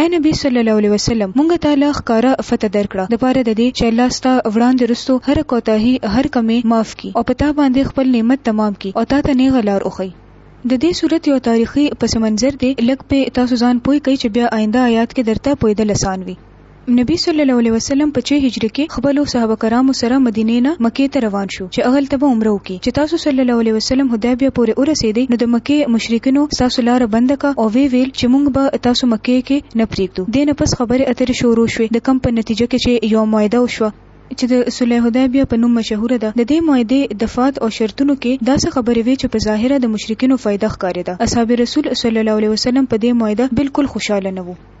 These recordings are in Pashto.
اې نبی صلی الله علیه وسلم! مونږ تاله ښکاره فتح درکړه د پاره د دې چې الله ستا وړاندې رستو هره کوتاهي، هر کمی، معاف کړي او په تا باندې خپل نعمت تمام کړي او تاته نېغه لار وښيي. د دې سورت یو تاریخي پس منظر دی، لږ پرې تاسو ځان پوه کړئ چې بیا آینده آیات کې درته پوهېدل اسان وي. نبی صلی الله علیه وسلم په چه هجري کې خپلو صحابه کرامو سره مدینې نه مکې ته روان شو. چې هغلته به عمره وکړي، چې تاسو صلی الله علیه وسلم حدیبیه پورې ورسیدئ نو د مکې مشرکینو ستاسو لاره بنده کړه او ویې ویل چې مونږ به تاسو مکې کې نه پریږدو، دې نه پس خبرې اترې شروع شوې د کوم په نتیجه کې چې یوه معاهده وشوه، چې د صلح حدیبیه په نوم مشهوره ده، ددې معاهدې دفات او شرطونو کې داسې خبرې وې چې په ظاهره د مشرکینو فایده ښکاریده، اصحاب رسول صلی الله علیه وسلم په دې معاهده بلکل خوشحاله نه وو.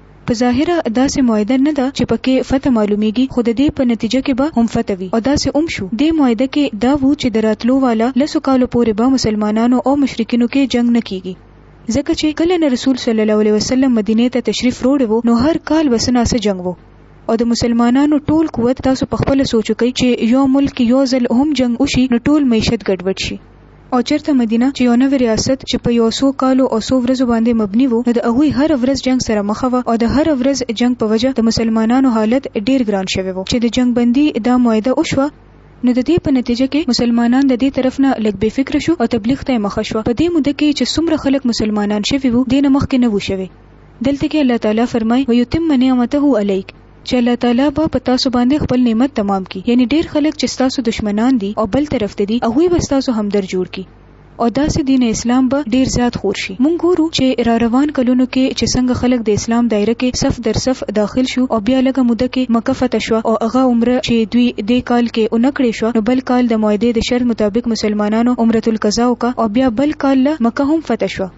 په ظاهره داسې معاهده نه ده چې په کې فتح معلومېږي خو د دې په نتیجه کې به هم فتح وي او داسې هم شو دې معاهده کې دا وو چې د راتلو واله لسو کالو پورې به مسلمانانو او مشرکینو کې جنګ نه کېږي ځکه چې کله نه رسول صلی الله علیه وسلم مدینې ته تشریف روړې وو نو هر کال به څه ناسه جنګ وو او د مسلمانانو ټول قوت تاسو په خپله سوچ وکړئ چې یو ملک کې یو ځل هم جنګ وشي نو ټول معیشت ګډوډ شي او چرته مدینه چې یو نوی ریاست چې په یو څو کالو او څو ورځو باندې مبني وو نو د هغوی هره ورځ جنګ سره مخه وه او د هره ورځ جنګ په وجه د مسلمانانو حالت ډیر ګران شوی وو چې د جنګ بندی دا معاهده وشوه نو د دې په نتیجه کې مسلمانان د دې طرف نه لږ بې فکره شو او تبلیغ ته مخه شوه په دې موده کې چې څومره خلک مسلمانان شوي وو دې نه مخکې نه وو شوي دلته کې الله تعالی فرمای ويتم نعمته عليك چې الله تعالی به په تاسو باندې خپل نعمت تمام کړي یعنی ډیر خلک چې ستاسو دشمنان دي او بل طرف ته دي هغوی به ستاسو همدرد جوړ کړي او داسې دین اسلام به ډیر زیات خور شي مونږ ګورو چې را روان کلونو کې چې څنګه خلک د اسلام دایره کې صف در صف داخل شو او بیا لږه موده کې مکه فتح شوه او هغه عمره چې دوی دې کال کې اونه کړې شوه نو بل کال د معاهدې د شرط مطابق مسلمانانو عمرة القضا وکړه او بیا بل کال له مکه هم فتح شوه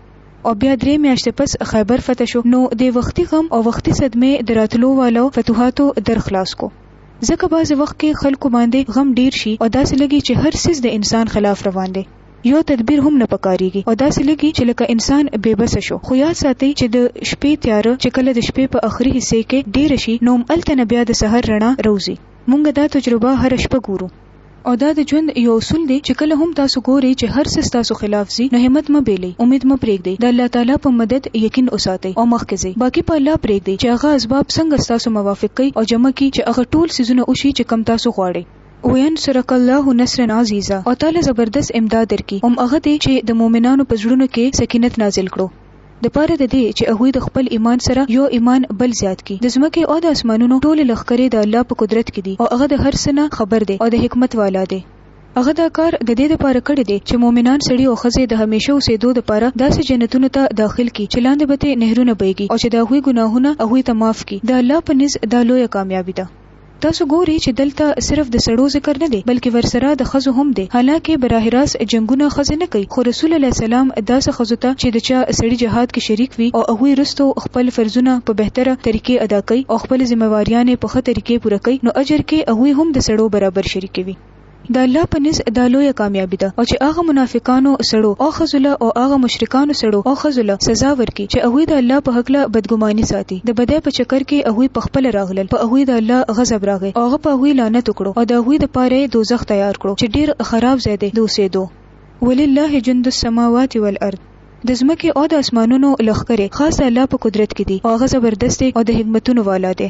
او بیا درې میاشتې پس خیبر فتح شو نو د وختي غم او وختي صدمې د راتلو والو فتوحاتو در خلاص کو ځکه بعضې وخت کې خلکو باندې غم ډیر شي او داسې لګي چې هر څیز د انسان خلاف روان دی یو تدبیر هم نه پکاریږي او داسې لګي چې لکه انسان بې بس شو خو یاد ساتي چې د شپې تیاره چې کله د شپې په اخري حصے کې ډیر شي نو هم الته نه بیا د سحر رڼا روزي مونږ دا تجربه هر شپه ګورو او دا د ژوند یو اصول دی چې کله هم تاسو ګورئ چې هر څه ستاسو خلاف ځي نو همت مه بېلئ، امید مه پرېږدئ، د الله تعالی په مدد یقین وساتئ او مخکې ځئ. باقي په الله پرېږدئ چې هغه اسباب څنګه ستاسو موافق کړي او جمع کړي چې هغه ټول څیزونه وشي چې کوم تاسو غواړئ. وینصرک الله نصرا عزیزا او تا له زبردست امداد درکړي هم هغه دی چې د مؤمنانو په زړونو کې سکینت نازل کړو. د پاره د دې چې هغوی د خپل ایمان سره یو ایمان بل زیات کړي. د ځمکې او د اسمانونو ټولې لښکرې د الله په قدرت کې دي او هغه د هر څه نه خبر دی او د حکمت والا دی. هغه دا کار د دې د پاره کړی دی چې مؤمنان سړي او ښځې د همېشه اوسېدو د پاره داسې جنتونو ته داخل کړي چې لاندې به ترې نهرونه بهېږي او چې د هغوی ګناهونه هغوی ته معاف کړي. د الله په نزد دا لویه کامیابي ده. تاسو ګوري چې دلته صرف د سړو ذکر نه دی بلکې ورسره د ښځو هم دی حالانکه براه راست جنګونه ښځې نه کوي خو رسول علیه السلام داسې ښځو ته چې د چا سړي جهاد کې شریک وي او هغوی وروسته خپل فرضونه په بهتره طریقې ادا کوي او خپلې ذمه واریانې په ښه طریقې پوره کوي نو اجر کې هغوی هم د سړو برابر شریکوي. د الله په نزد دا لویه کامیابي ده او چې هغه منافقانو سړو او ښځو له او هغه مشرکانو سړو او ښځو له سزا ورکړي چې هغوی د الله په هکله بدګماني ساتي، د بدۍ په چکر کې هغوی په خپله راغلل، په هغوی د الله غضب راغی او هغه په هغوی لعنت وکړو او د هغوی دپاره یې دوزخ تیار کړو چې ډېر خراب ځای دی د اوسېدو. ولله جند السماوات والارض، د ځمکې او د اسمانونو لښکرې خاص د الله په قدرت کې دي او هغه زبردست او د حکمتونو والا دی.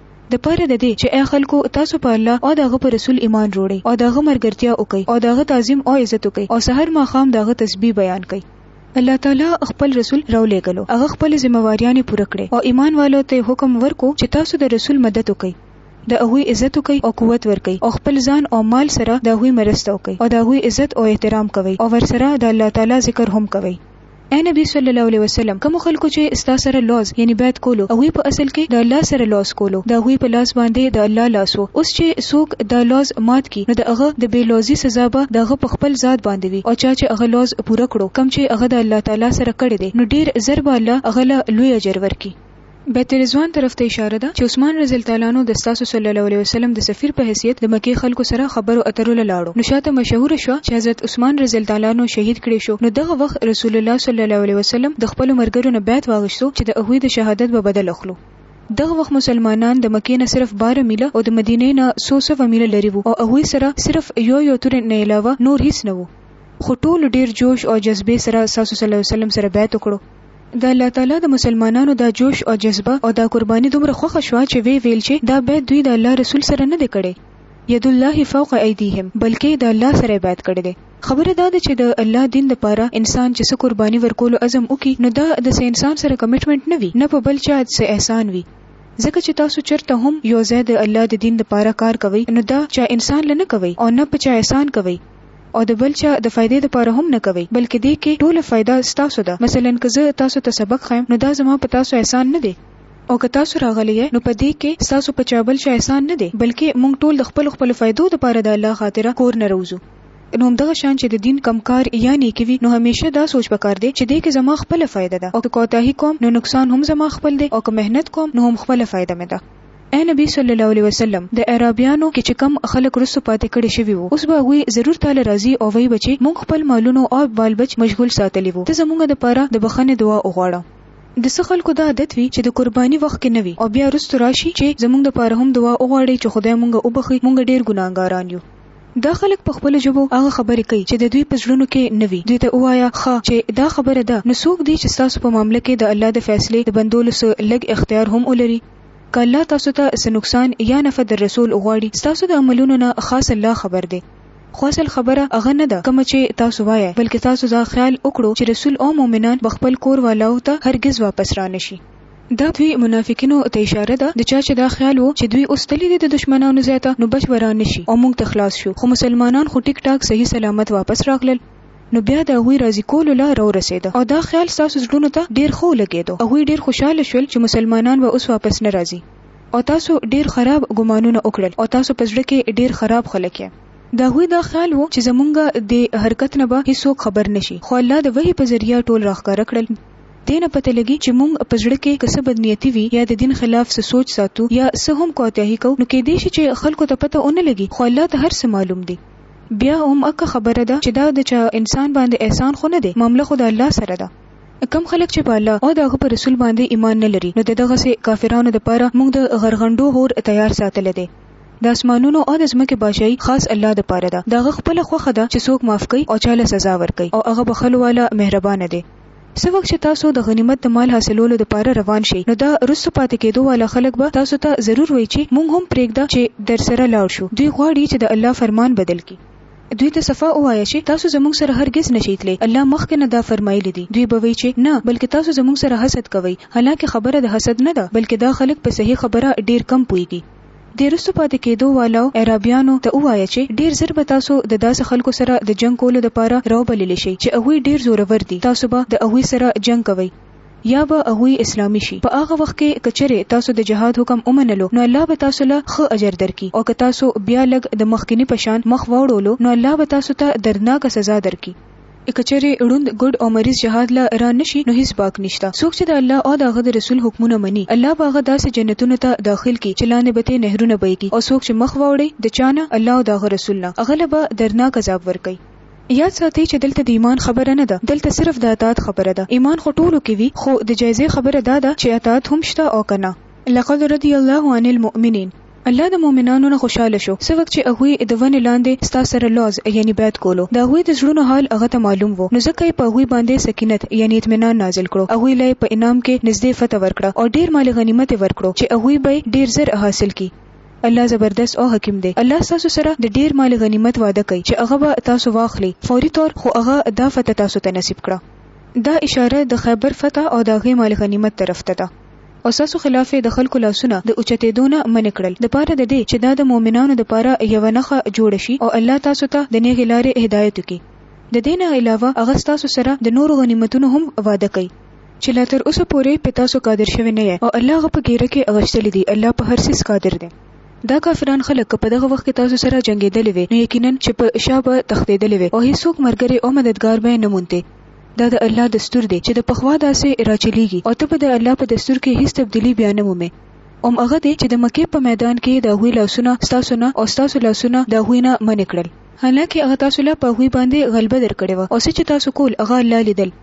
د پاره د دې چې اې خلکو! تاسو په الله او د هغه په رسول ایمان روړئ او د هغه مرګرتیا وکړئ او د هغه تعظیم او عزت وکړئ او سحر ماښام د هغه تسبیح بیان کړئ. الله تعالی خپل رسول راولېږلو، هغه خپلې ذمه واریانې پوره کړې او ایمان والو ته یې حکم ورکړو چې تاسو د رسول مدد وکړئ، د هغوی عزت وکړئ او قوت ورکړئ او خپل ځان او مال سره د هغوی مرسته وکړئ او د هغوی عزت او احترام کوئ او ورسره د الله تعالی ذکر هم کوئ. اې نبی صلی الله علیه وسلم کوم خلکو چې ستا سره لوز یعنی بیعت کولو هغوی په اصل کې د الله سره لوز کولو د هغوی په لاس باندې د الله لاس وو اوس چې څوک دا لوز مات کی نو د هغه د بې لوزی سزا به د هغه په خپل ذات باندې وي او چا چې هغه لوز پوره کړو کوم چې هغه د الله تعالی سره کړی دی نو ډیر زر به الله هغه له لوی اجر ورکړي. بیت رضوان طرف ته اشاره ده چې عثمان رضی تعالی عنه د ستاسو صلی الله علیه وسلم د سفیر په حیثیت د مکې خلکو سره خبرو اترو له لاړو نو شاته مشهوره شوه چې حضرت عثمان رضی تعالی عنه شهید کړې شو نو دغه وخت رسول الله صلی الله علیه وسلم د خپلو ملګرو نه بیعت واغشتو چې د هغوی د شهادت به بدل اخلو. دغه وخت مسلمانان د مکې نه صرف باره میله او د مدینې نه څو سوه میله لرې وو او هغوی سره صرف یو یو تور نه علاوه نور هیڅ نه وو خو ټولو ډیر جوش او جذبې سره ستاسو صلی الله علیه وسلم سره بیعت وکړو. د الله تعالی د مسلمانانو دا جوش او جذبه او دا قرباني دومره خوښه شوه چې ویې ویل چې دا بیعت دوی د الله رسول سره نه دی کړی، ید الله فوق ایدیهم، بلکې د الله سره یې بیعت کړی دی. خبره دا ده چې د الله دین لپاره انسان چې څه قرباني ورکولو عزم وکړي نو دا د څه انسان سره کمټمنټ نه وي، نه په بل چا څه احسان وي، ځکه چې تاسو چرته هم یو ځای د الله د دین لپاره کار کوئ نو دا چا انسان له نه کوئ او نه په چا احسان کوئ، او د بل چا د فایدې لپاره هم نه کوئ بلکې دې کې ټوله فایده ستاسو ده مثلاً که زه تاسو ته سبق ښیم نو دا زما په تاسو احسان نه دی او که تاسو راغلي یئ نو په دې کې ستاسو په چا بل چا احسان نه دی بلکې موږ ټول د خپلو خپلو فایدو لپاره د الله خاطره کور نه روځو نو همدغه شان چې د دین کوم کار یا نیکي وي نو همیشه دا سوچ پکار دی چې دې کې زما خپله فایده ده او که کوتاهي کوم نو نقصان هم زما خپل دی او که محنت کوم نو هم خپله فایده مې ده. اې نبی صلی الله علیه وسلم د اعرابیانو کې چې کم خلک رسو پاتې کړي شوي وو اوس به هغوی ضرور تاله راځي او وایي به چې موږ خپل مالونو او بال بچ مشغول ساتلي وو ته زموږ دپاره د بخښنې دعا وغواړه. د څه خلکو دا عادت وي چې د قرباني وخت کې نه وي او بیا رستو راشي چې زموږ دپاره هم دعا وغواړئ چې خدای موږ وبخښي موږ ډېر ګناهګاران یو. دا خلک په خپلو ژبو هغه خبرې کوي چې د دوی په زړونو کې نه وي، دوی ته ووایه، ښه چې دا خبره ده، نو څوک دی چې ستاسو په معامله کې د الله د فیصلې د بندولو څه لږ اختیار هم ولري؟ که الله تاسو ته څه نقصان یا نفع در رسول وغواړي، ستاسو د عملونو نه خاص الله خبر دی. خو اصل خبره هغه نه ده کومه چې تاسو وایئ، بلکې تاسو دا خیال وکړو چې رسول او مؤمنان به خپل کور والاوو ته هرګز واپس رانشي. دا دوی منافقینو ته اشاره ده د چا چې دا خیال وو چې دوی اوس تللي دي د دښمنانو ځای ته نو بچ به را نه شي او موږ ته خلاص شو خو مسلمانان خو ټیک ټاک صحیح سلامت واپس راغلل نو بیا د هغوی راضي کولو لا راورسېده او دا خیال ستاسو زړونو ته ډېر ښه ولګېدو هغوی ډېر خوشحاله شول چې مسلمانان به اوس واپس نه راځي او تاسو ډېر خراب ګمانونه وکړل او تاسو په زړه کې ډېر خراب خلک یې د هغوی دا خیال وو چې زمونږ دې حرکت نه به هیڅوک خبر نه شي خو الله د وحي په ذریعه ټول راښکاره کړل. دې نه پته لګي چې مونږ په زړه کې که څه بدنیتي وي یا د دین خلاف څه سوچ ساتو یا څه هم کوتاهي کوو نو کیدای شي چې خلکو ته پته ونه لګي خو الله ته هر څه معلوم دي. بیا هم اکه خبره ده چې دا د چا انسان باندې احسان خو نه دی معامله خو د الله سره ده. کوم خلک چې په الله او د هغه په رسول باندې ایمان نه لري نو د دغسې کافرانو لپاره مونږ د غرغنډو هور تیار ساتلی دی. د اسمانونو او د ځمکې بادشاهي خاص الله لپاره ده د هغه خپله خوښه ده چې څوک معاف کوي او چا له سزا ورکوي او هغه بخښلو والا مهربانه دی. څه وخت چې تاسو د غنیمت د مال حاصلولو لپاره روان شئ، نو دا وروسته پاتې کېدو والا خلک به تاسو ته ضرور وایي چې موږ هم پرېږده چې درسره لاړ شو، دوی غواړي چې د الله فرمان بدل کړي. دوی ته صفا ووایه چې تاسو زموږ سره هرګز نه شئ تللی، الله مخکې نه دا فرمایلي دي، دوی به وایي چې نه، بلکې تاسو زموږ سره حسد کوئ، حالانکه خبره د حسد نه ده، بلکې دا خلک په صحیح خبره ډېر کم پوهېږي. دې رستو پاتې کېدو والو، اعرابيانو، ته ووايه چې ډېر زر به تاسو د داسې خلکو سره د جنګ کولو دپاره راوبللې شئ چې هغوی ډېر زورور دي، تاسو به د هغوی سره جنګ کوئ يا به هغوی اسلامي شي، په هغه وخت کې که چېرې تاسو د جهاد حکم ومنلو نو الله به تاسو له ښه اجر درکړي او که تاسو بيا لږ د مخکيني په شان مخ واوړولو نو الله به تاسو ته دردناکه سزا درکړي. که چېرې ړوند، ګډ او مريض جهاد له را نه شي نو هيڅ باک نشته. څوک چې د الله او د هغه د رسول حکمونه مني، الله به هغه داسې جنتونو ته داخل کړي چې لاندې به ترې نهرونه بهېږي او څوک چې مخ واوړي د چا نه، الله او د هغه رسول نه، هغه له به دردناک عذاب ورکوي. ياد ساتئ چې دلته د ايمان خبره نه ده، دلته صرف د اطاعت خبره ده. ايمان خو ټولو کې وي، خو د جايزې خبره دا ده چې اطاعت هم شته او که نه. لقد رضي الله عن المؤمنين. الله د مؤمنانو نه خوشحاله شو څه وخت چې هغوی د ونې لاندې ستا سره لوظ یعنی بیعت کولو، د هغوی د زړونو حال هغه ته معلوم وو، نو ځکه یې په هغوی باندې سکینت یعنی اطمینان نازل کړو، هغوی له یې په انعام کې نږدې فتح ورکړه او ډېر مال غنیمت یې ورکړو چې هغوی به یې ډېر زر حاصل کړي. الله زبردست او حکیم دی. الله ستاسو سره د ډېر مال غنیمت وعده کوي چې هغه به تاسو واخلئ فوري طور خو هغه دا فتح تاسو ته نصیب کړه. دا اشاره د خیبر فتح او د هغې مال غنیمت طرف ته ده. او ستاسو خلاف یې د خلکو لاسونه د اوچتېدو نه منع کړل، د پاره د دې چې دا د مؤمنانو د پاره یوه نښه جوړه شي او الله تاسو ته د نېغې لارې هدایت وکړي. د دې نه علاوه هغه ستاسو سره د نورو غنیمتونو هم وعده کوي. چې لا تر اوسه پورې پرې تاسو قادر شوي نه یئ او الله هغه په ګېره کې غشتلي دي، الله په هر څیز قادر دی. دا کافران خلک که په دغه وخت کې تاسو سره جنګېدلې وی نو یقیناً چې په شا به تښتېدلې وی او هېڅوک مرګری او مددګار به یې نه مونتی. دا د الله دستور دی چې د پخوا داسې راچلېږي او ته به د الله په دستور کې هېڅ تبدیلي بیا نه مومې. هم هغه دی چې د مکې په میدان کې د هغوی لاسونه ستاسو نه او ستاسو لاسونه د هغوی نه منع کړل. حالانکه هغه تاسو له په هغوی باندې غلبه درکړې وه او څه چې تاسو کول هغه الله لیدل.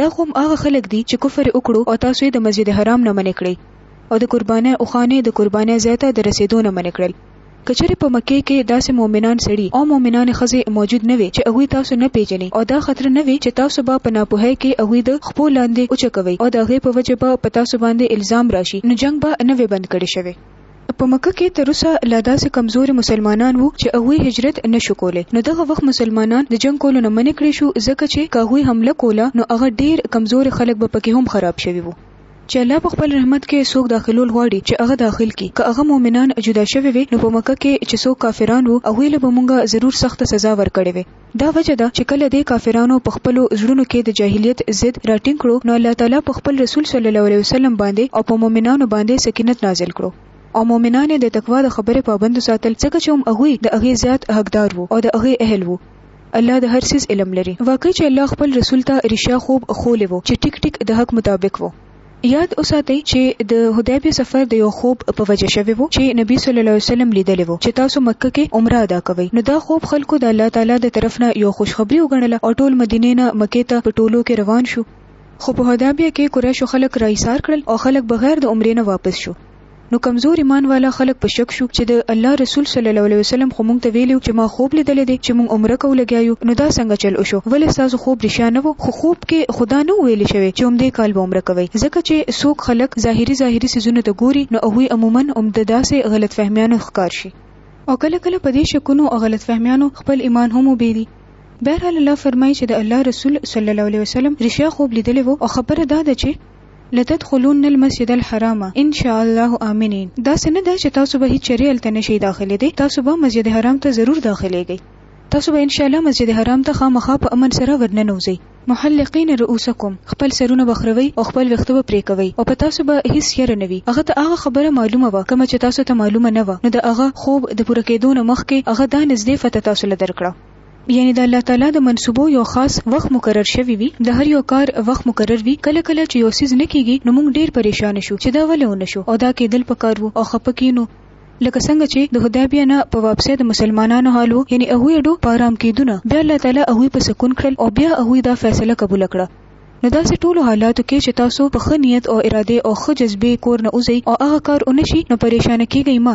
دا خو هم هغه خلک دي چې کفر یې وکړو او تاسو یې د مسجد حرام نه منع کړئ او د قربانۍ اوښانې د قربانۍ ځای ته د رسېدو نه منع کړل. که چېرې په مکې کې داسې مؤمنان سړي او مؤمنانې ښځې موجود نه وی چې هغوی تاسو نه پېژني او دا خطر نه وی چې تاسو به په ناپوهۍ کې هغوی د خپو لاندې وچکوئ او د هغې په وجه به په تاسو باندې الزام راشي نو جنګ به نه وی بند کړی شوی. په مکه کې تر اوسه لا داسې کمزورې مسلمانان وو چې هغوی هجرت نه شو کولای نو دغه وخت مسلمانان د جنګ کولو نه منع کړی شو ځکه چې که هغوی حمله کوله نو هغه ډېر کمزورې خلک به پکې هم خراب شوي وو. چې الله په خپل رحمت کې څوک داخلول غواړي چې هغه داخل کړي، که هغه مؤمنان جدا شوي وی نو په مکه کې چې څوک کافران وو هغوی له به مونږ ضرور سخته سزا ورکړې وی. دا وجه ده چې کله دې کافرانو په خپلو زړونو کې د جاهلیت ضد را ټینګ کړو نو الله تعالی په خپل رسول صلی الله علیه وسلم باندې او په مؤمنانو باندې سکینت نازل کړو او مؤمنان یې د تقوا د خبرې پابند ساتل ځکه چې هم هغوی د هغې زیات حقدار وو او د هغې اهل وو. الله د هر څیز علم لري. واقعي چې الله خپل رسول ته رښتیا خوب ښولی وو چې ټیک ټیک د حق مطابق وو. یاد وساتئ چې د حدیبیه سفر د یو خوب په وجه شوی وو چې نبي صلی الله علیه وسلم لیدلی وو چې تاسو مکه کې عمره ادا کوئ نو دا خوب خلکو د الله تعالی د طرف نه یو خوشخبري وګڼله او ټول مدینې نه مکې ته په ټولو کې روان شو. خو په حدیبیه کې قریشو خلک راایسار کړل او خلک بغیر د عمرې نه واپس شو. نو کمزور ایمان والا خلک په شک شو چې د الله رسول صلی الله علیه وسلم خو مونږ ته ویلو چې ما خوب لیدلې دي چې مونږ عمره کو لګیا یو نو دا څنګه چل وشو ولې تاسو خوب رښتیا نه وو خو خوب کې خدا نه ویل شوی چې هم دې کال به عمره کوي ځکه چې څوک خلک ظاهري ظاهري سيزونه ته ګوري نو هغه عموما هم د داسې غلط فهمیانو ښکار شي او کله کله په دې شکونو او غلط فهمیانو خپل ایمان هم وبېري بهرحال الله فرمایي چې د الله رسول صلی الله علیه وسلم رښتیا خوب لیدلی وو او خبره دا ده چې لتدخلون المسجد الحرام ان شاء الله آمنین داسې نه ده چې تاسو به هیڅ چرې هلته نشئ داخلېدی تاسو به مسجد حرام ته ضرور داخلېږئ تاسو به ان شاء الله مسجد حرام ته خامخا په امن سره ورننوځئ محلقین رؤوسکم خپل سرونه به خروئ او خپل ویښته به پرې کوئ او په تاسو به هیڅ یره نه وي هغه ته هغه خبره معلومه وه کومه چې تاسو ته معلومه نه وه نو د هغه خوب د پوره کېدو نه مخکې هغه دا نږدې فتح تاسو له درکړه یعنی د الله تعالی د منصوبو یو خاص وخت مقرر شوی وي د هر یو کار وخت مقرر وي کله کله چې یو سیز نه کیږي نو موږ ډیر پریشان شو چې دا ولې ونه شو او دا کیدل پکار وو او خپه کینو لکه څنګه چې د حدیبیه نه په واپسې د مسلمانانو حال وو یعنی هغوی ډو په آرام کیدونه بیا الله تعالی هغوی په سکون کړل او بیا هغوی دا فیصله قبول کړه نو داسې ټولو حالاتو کې چې تاسو په ښه نیت او اراده او ښه جذبې کور نه اوځئ او هغه کار ونشي نو پریشانه کیږئ مه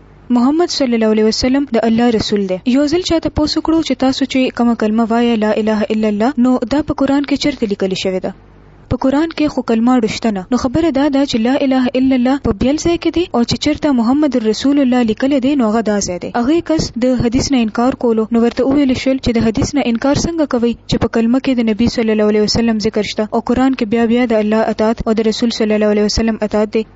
محمد صلی الله علیه وسلم د الله رسول دی یو ځل چاته پوسو کړو چې تاسو چې کوم کلمه وایې لا اله الا الله نو دا په قران کې چرته لیکل شوی ده په قران کې خو کلمه رښتنه نو خبره دا ده چې لا اله الا الله په بیل ځای کې دی او چې چرته محمد رسول الله لیکل دی نو غدا ځای دی هغه کس د حدیث نه انکار کولو نو ورته ویل شول چې د حدیث نه انکار څنګه کوي چې په کلمه کې د نبی صلی الله علیه وسلم ذکر شته او قران کې بیا بیا د الله اطاعت او د رسول صلی الله علیه وسلم اطاعت دی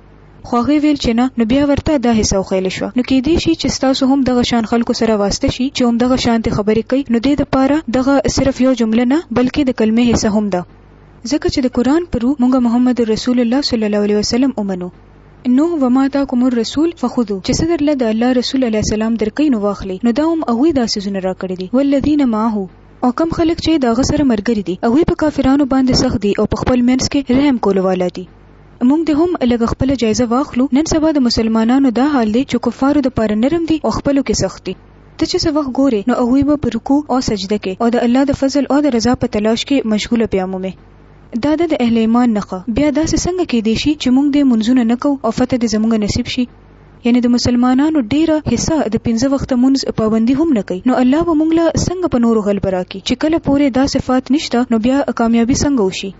خو هغه ویل چې نه نو بیا ورته دا حصه وخیل شو نو کې دې شي چې تاسو هم دغه شان خلکو سره واسطه شي چې هم دغه شانتي خبرې کوي نو دې د پاره دغه صرف یو جمله نه بلکې د کلمې حصہ هم ده ځکه چې د قران پرو مونږه محمد رسول الله صلی الله علیه وسلم اومنو نو وما تاکم الرسول فخذو چې صدر له د الله رسول علی السلام درکې نو واخلي نو دا هم هغه داسې زونه را کړی دي والذین معه او کم خلک چې دا غسر مرګري دي هغه په کافرانو باندې سخت دي او په خپل منځ کې رحم کولواله دي موږ د هم لږ خپل جایزه واخلو نن سبا د مسلمانانو دا حال دی چې کفارو د پاره نرم دي او خپلو کې سخت دي ته چې څه وخت ګورې نو هغوی به په رکوع او سجده کې او د الله د فضل او د رضا په تلاش کې مشغوله بیا مومې دا ده د اهل ایمان نښه بیا داسې څنګه کېدی شي چې موږ دې منځونه نه کوو او فتح دې زموږ نصیب شي یعنی د مسلمانانو ډیره حصہ د پنځه وخت مونږ پابندي هم نه کوي نو الله به مونږ له څنګه په نورو غلبه راکړي چې کله پورې دا صفات نشته نو بیا کامیابی څنګه وشي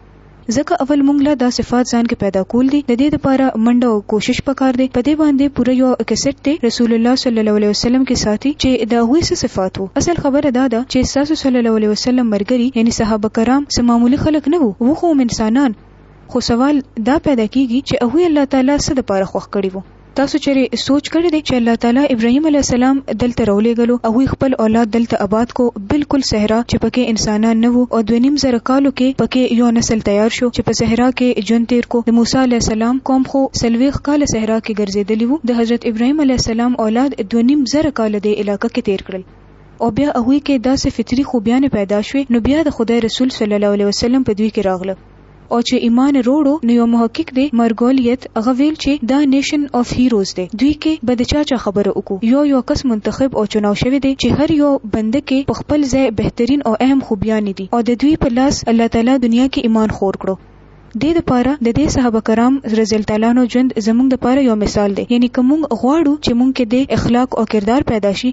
ځکه اول مونږ له دا صفات ځان کې پیدا کول دي د دې لپاره منډه او کوشش پکار دی په دې باندې پوره یو کیسټ دی رسول الله صلی الله علیه وسلم کې ساتي چې د هغوی څه صفات وو اصل خبره دا ده چې ستاسو صلی الله علیه وسلم مرګري یعنی صحابه کرام څه معمولی خلک نه وو وو خو هم انسانان خو سوال دا پیدا کیږي چې هغوی الله تعالی څه لپاره خوښ کړي وو تاسو چیرې سوچ کړی دی چې الله تعالی ابراهیم علیه السلام دلته راولېږلو هغوی خپل اولاد دلته اباد کو بالکل صحرا چې پکې انسانان نه وو او دوه نیم زره کالو کې پکې یو نسل تیار شو چې په صحرا کې ژوند تیر کو د موسی علیه السلام قوم خو څلوېښت کاله صحرا کې ګرځېدلي وو د حضرت ابراهیم علیه السلام اولاد دوه نیم زره کاله دې علاقه کې تیر کړل او بیا هغوی کې داسې فطري خوبیانې پیدا شوې نو بیا د خدای رسول صلی الله علیه وسلم په دوی کې راغله او چې ایمان روړو نو یو محقق دی مرګولیت هغه ویل چې دا نیشن اف هیروز دی دوی کې به د چا چا خبره وکړو یو یو کس منتخب او چناو شوی دی چې هر یو بنده کې په خپل ځای بهترین او اهم خوبیانې دي او د دوی په لاس الله تعالی دنیا کې ایمان خور کړو دې لپاره د دې صحابه کرام رضی الله تعالی عنه ژوند زمونږ لپاره یو مثال دی یعنی که مونږ غواړو چې مونږ کې دې اخلاق او کردار پیدا شي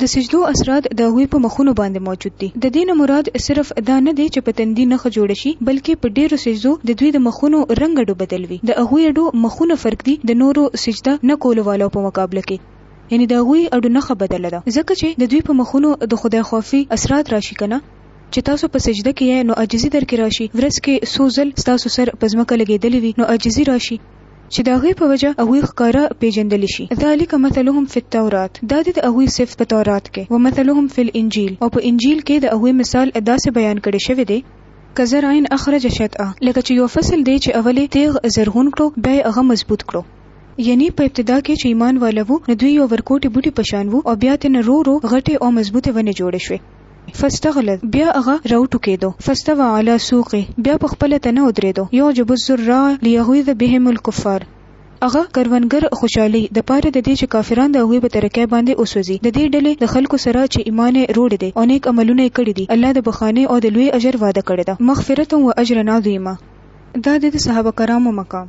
د سجدو اثرات د هغوی په مخونو باندې موجود دي. د دې نه مراد صرف دا نه دی چې په تندي نښه جوړه شي، بلکې په ډېرو سجدو د دوی د مخونو رنګ اډو بدل وي. د هغوی اډو مخونه فرق دي د نورو سجده نه کولو والو په مقابله کې، یعنې د هغوی اډو نښه بدله ده، ځکه چې د دوی په مخونو د خدای خوافي اثرات راشي که نه؟ چې تاسو په سجده کې یئ نو عاجزي درکې راشي، ورځ کې څو ځل ستاسو سر په ځمکه لګېدلی وي نو عاجزي راشي، چې د هغې په وجه هغوی ښکاره پېژندل شي، ذلک مثلهم فی التورات، دا دی د هغوی صفت په تورات کې، ومثلهم فی الانجیل، او په انجیل کې د هغوی مثال داسې بیان کړی شوی دی، کزرع اخرج شطأه، لکه چې یو فصل دی چې اول یې تېغ زرغون کړو بیا یې هغه مضبوط کړو. یعنې په ابتدا کې چې ایمان والا وو نو دوی یو ورکوټي بوټي په شان وو او بیا ترې نه رو رو غټې او مضبوطې ونې جوړې شوې. فاستغلظ بیا هغه راوټوکېدو فاستوی علی سوقه بیا په خپله تنه ودرېدو یعجب الزراع لیغیظ بهم الکفار هغه کروندګر خوشحالي د پاره د دې چې کافران د هغوی په ترقۍ باندې وسوځي د دې ډلې د خلکو سره چې ایمان یې روړ دی او نیک عملونه یې کړي دي الله د بخښنې او د لوی اجر وعده کړې ده مغفرة و اجرا عظیما دا دی د صحابه کرامو مقام.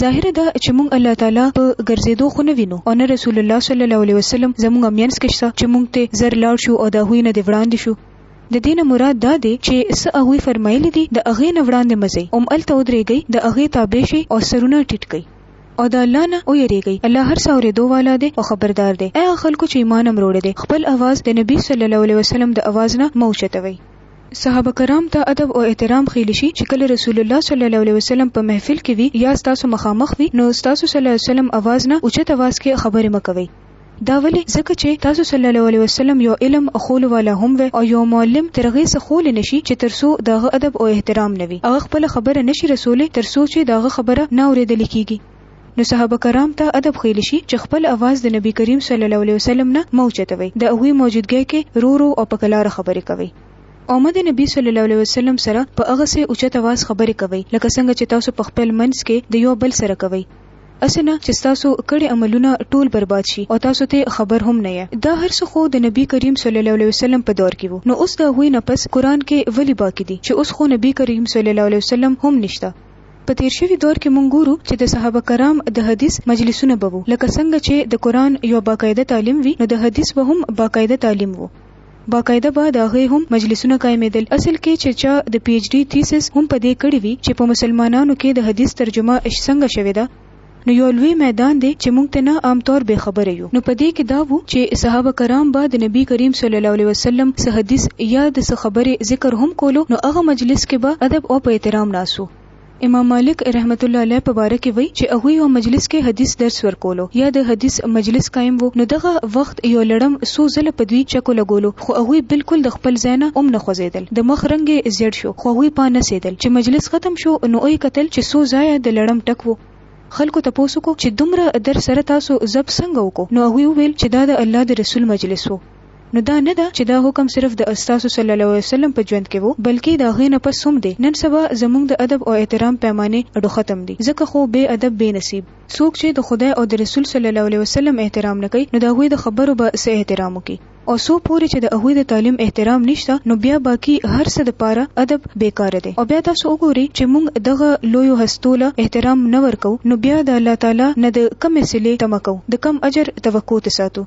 ظاهره ده چې موږ الله تعالی په ګرځېدو خو نه وینو او نه رسول الله صلی الله علیه وسلم زموږ مینځ کې شته چې موږ ته زر لاړ شو او د هغوی نه دې وړاندې شو. د دې نه مراد دا دی چې څه هغوی فرمایلي دي د هغې نه وړاندې مه ځئ هم هلته ودرېږئ د هغې تابع شئ او سرونه ټیټ کړئ او د الله نه ویریږئ الله هر څه اورېدو والا دی او خبردار دی. ای هغه خلکو چې ایمان هم روړی دی خپل اواز د نبي صلی الله علیه وسلم د اواز نه مه اوچتوئ. صحابه کرام ته ادب او احترام ښیل شي چې کله رسول الله صلی الله علیه وسلم په محفل کې وي یا ستاسو مخامخ وي نو ستاسو صلی الله علیه وسلم اواز نه اوچت اواز کې خبرې مه کوئ دا ولې ځکه چې تاسو صلی الله علیه وسلم یو علم خول والا هم وي او یو معلم تر هغه څه خول نشي چې تر څو دغه ادب او احترام نه وي هغه خپل خبره نشي رسولې تر څو چې دغه خبره نه اوریدل کیږي نو صحابه کرام ته ادب ښیل شي چې خپل اواز د نبی کریم صلی الله علیه وسلم نه مه اوچتوئ، د هغوی موجودګۍ کې رو رو او په کلاره خبرې کوئ او مه د نبی صلی الله علیه وسلم سره په هغسې اوچت اواز خبرې کوئ لکه څنګه چې تاسو په خپل منځ کې د یو بل سره کوئ، هسې نه چې ستاسو کړي عملونه ټول برباد شي او تاسو ترې خبر هم نه یئ. دا هر څه خو د نبی کریم صلی الله علیه وسلم په دور کې وو، نو اوس د هغوی نه پس قرآن کې ولې باقي دي چې اوس خو نبی کریم صلی الله علیه وسلم هم نشته، په تیر شوي دور کې مونږ ګورو چې د صحابه کرام د حدیث مجلسونه به وو لکه څنګه چې د قرآن یو باقاعده تعلیم وي نو د حدیث به هم باقاعده تعلیم وو باقاعده به د هغې هم مجلسونه قائمېدل اصل کې چې چا د پي ايچ ډي تیسس هم په دې کړې وي چې په مسلمانانو کې د حدیث ترجمه څنګه شوې ده نو یو لوی میدان دی چې موږ ترنه عام طور بې خبره یو نو په دې کې دا وو چې صحابه کرام به د نبي کریم صلی الله علیه وسلم څه حدیث یا د څه خبرې ذکر هم کولو نو هغه مجلس کې به ادب او په احترام ناست وو امام مالک رحمت الله علیه په باره کې وایي چې هغوی یو مجلس کې حدیث درس ورکولو یا د حدیث مجلس قایم وو نو دغه وخت یو لړم څو ځله په دوی چکو لګولو خو هغوی بلکل د خپل ځای نه هم نه خوځیدل، د مخ رنګ یې زیړ شو خو هغوی پا نه سیدل، چې مجلس ختم شو نو ویې کتل چې څو ځایه د لړم ټک وو، خلکو تپوس وکړو چې دومره در سره تاسو ضبط څنګه وکړو نو هغوی وویل چې دا د الله د رسول مجلس وو، نو دا نه ده چې دا حکم صرف د استاسو صلی الله علیه وسلم په ژوند کې وو بلکې د هغې نه پس هم دی، نن سبا زمونږ د ادب او احترام پیمانې اډوختم دي ځکه خو بې ادب بې نصیب. څوک چې د خدای او د رسول صلی الله علیه وسلم احترام نه کوي نو د هغوی د خبرو به څه احترام وکړي او څو پورې چې د هغوی د تعلیم احترام نشته نو بیا باقي هر څه د پاره ادب بې کاره دی او بیا تاسو وګورئ چې مونږ دغه لویو هستو له احترام نه ورکوو نو بیا د الله تعالی نه د کومې صلې تمه کوو د کوم اجر توقع ترې ساتو.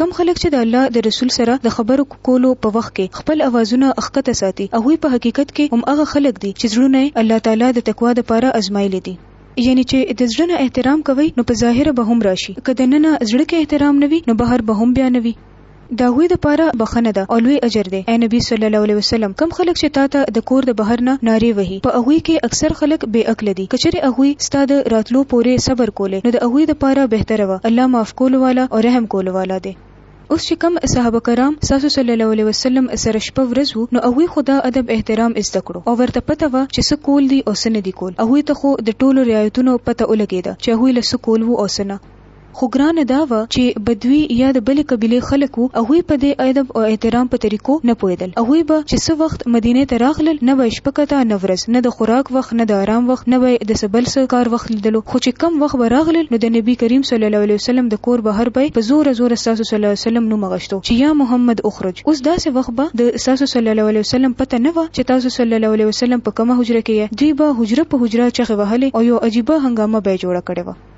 کوم خلک چې د الله د رسول سره د خبرو کولو په وخت کې خپل اوازونه ښکته ساتي هغوی په حقیقت کې هم هغه خلک دي چې زړونه یې الله تعالی د تقوا لپاره ازمایلي دي. یعنې چې د زړه نه احترام کوئ نو په ظاهره به هم راشي، که د ننه زړه کې احترام نه وي نو بهر به هم بیا نه وي. د هغوی لپاره بخښنه ده او لوی اجر دی، ای نبي صلی الله علیه وسلم کوم خلک چې تاته د کور د بهر نه نارې وهي، کیږي په هغوی کې اکثر خلک بې عقله دي که چېرې هغوی ستا د راتلو پورې صبر کولای نو د هغوی لپاره بهتره وه الله معاف کولو والا او رحم کولو والا دی. اوس چې کوم صحابه کرام ستاسو صلی الله علیه وسلم سره شپه ورځ وو نو هغوی خو دا ادب احترام زده کړو او ورته پته وه چې څه کول دي او څه نه دي کول هغوی ته خو د ټولو رعایتونو پته ولګېده چې هغوی له څه کول وو او څه نه. خو ګرانه دا وه چي بدوي يا د بلي قبيلې خلک وو هغوی په دې ادب او احترام په طريقو نه پوهېدل هغوی به چي څه وخت مدينې ته راغلل نه به يې شپه کته نه ورځ نه د خوراک وخت نه د ارام وخت نه به يې د څه بل څه کار وخت ليدلو خو چي کوم وخت به راغلل نو د نبي کريم صلی الله عليه وسلم د کور بهر به يې په زوره زوره ستاسو صلی الله عليه وسلم نوم غشتو چي يا محمد اخرج اوس داسي وخت به د ستاسو صلی الله عليه وسلم پته نه وه چي تاسو صلی الله عليه وسلم په کومه حجره کي يئ دوی به حجره په حجره چغې وهلې او يوه عجيبه هنګامه به يې جوړه کړې وه.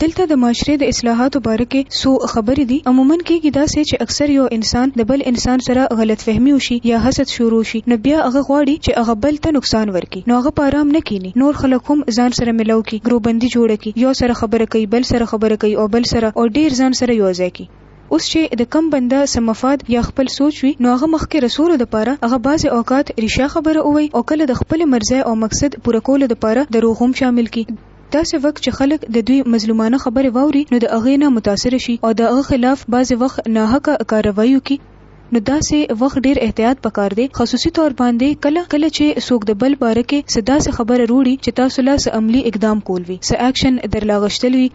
دلته د معاشرې د اصلاحاتو باره کې څو خبرې دي، عموماً کېږي داسې چې اکثر یو انسان د بل انسان سره غلط فهمي وشي یا حسد شروع شي نو بیا هغه غواړي چې هغه بل ته نقصان ورکړي نو هغه په ارام نه کېني نور خلک هم ځان سره ملاو کړي ګروبندي جوړه کړي یو سره خبره کوي بل سره خبره کوي او بل سره او ډېر ځان سره یو ځای کړي. اوس چې د کوم بنده څه مفاد یا خپل سوچ وي نو هغه مخکې رسولو دپاره هغه بعضې اوقات رښیا خبره ووایي او کله د خپلې مرضی او مقصد پوره کولو دپاره دروغ هم شامل کړي داسې وخت چې خلک د دوی مظلومانه خبرې واوري نو د هغې نه متاثر شي او د هغه خلاف بعضې وخت ناحقه کارروايي وکړي نو داسې وخت ډېر احتياط پکار دی خصوصي طور باندې کله کله چې څوک د بل باره کې څه داسې خبره روړي چې تاسو له څه عملي اقدام کول وي څه ايکشن درله غشتل وي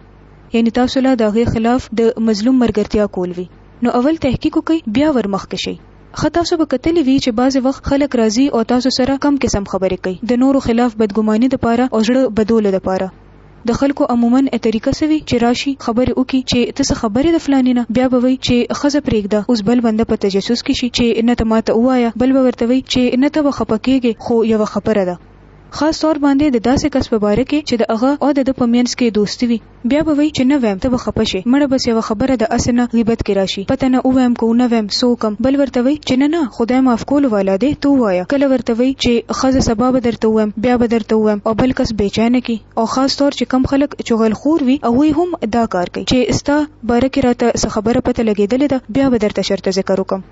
يعنې تاسو له د هغې خلاف د مظلوم مرګرتيا کول وي نو اول تحقيق وکړئ بيا ورمخکې شئ. خه تاسو به کتلي وي چې بعضې وخت خلک راځي او تاسو سره کم قسم خبرې کوي د نورو خلاف بدګماني دپاره او زړه بدولو دپاره د خلکو عموماً طریقه څه وي چې راشي خبرې وکړي چې ته څه خبر يې د فلاني نه بيا به وي چې ښځه پرېږده اوس بل بنده په تجسس کې شي چې نه ته ماته ووايه بل به ورته وي چې نه ته به خپه کېږې خو يوه خبره ده خاص طور باندې د داسې کس په باره کې چې د هغه او د ده په مينځ کې دوستي وي. بیا به وایي چې نه ویم ته به خپه شې مړه بس یوه خبره ده هسې نه غیبت کې راشي پته نه ووایم که ونه ویم څه وکړم بل ورته وایي چې نه نه خدای معاف کولو والا دی ته ووایه کله ورته وایي چې ښځه سبا به درته ووایم بیا به درته ووایم او بل کس بېچینه کړي او خاص طور چې کوم خلک چغل خور وي هغوی هم دا کار کوي چې ستا باره کې راته څه خبره پته لګېدلې ده بیا به درته شرط ذکر وکړم.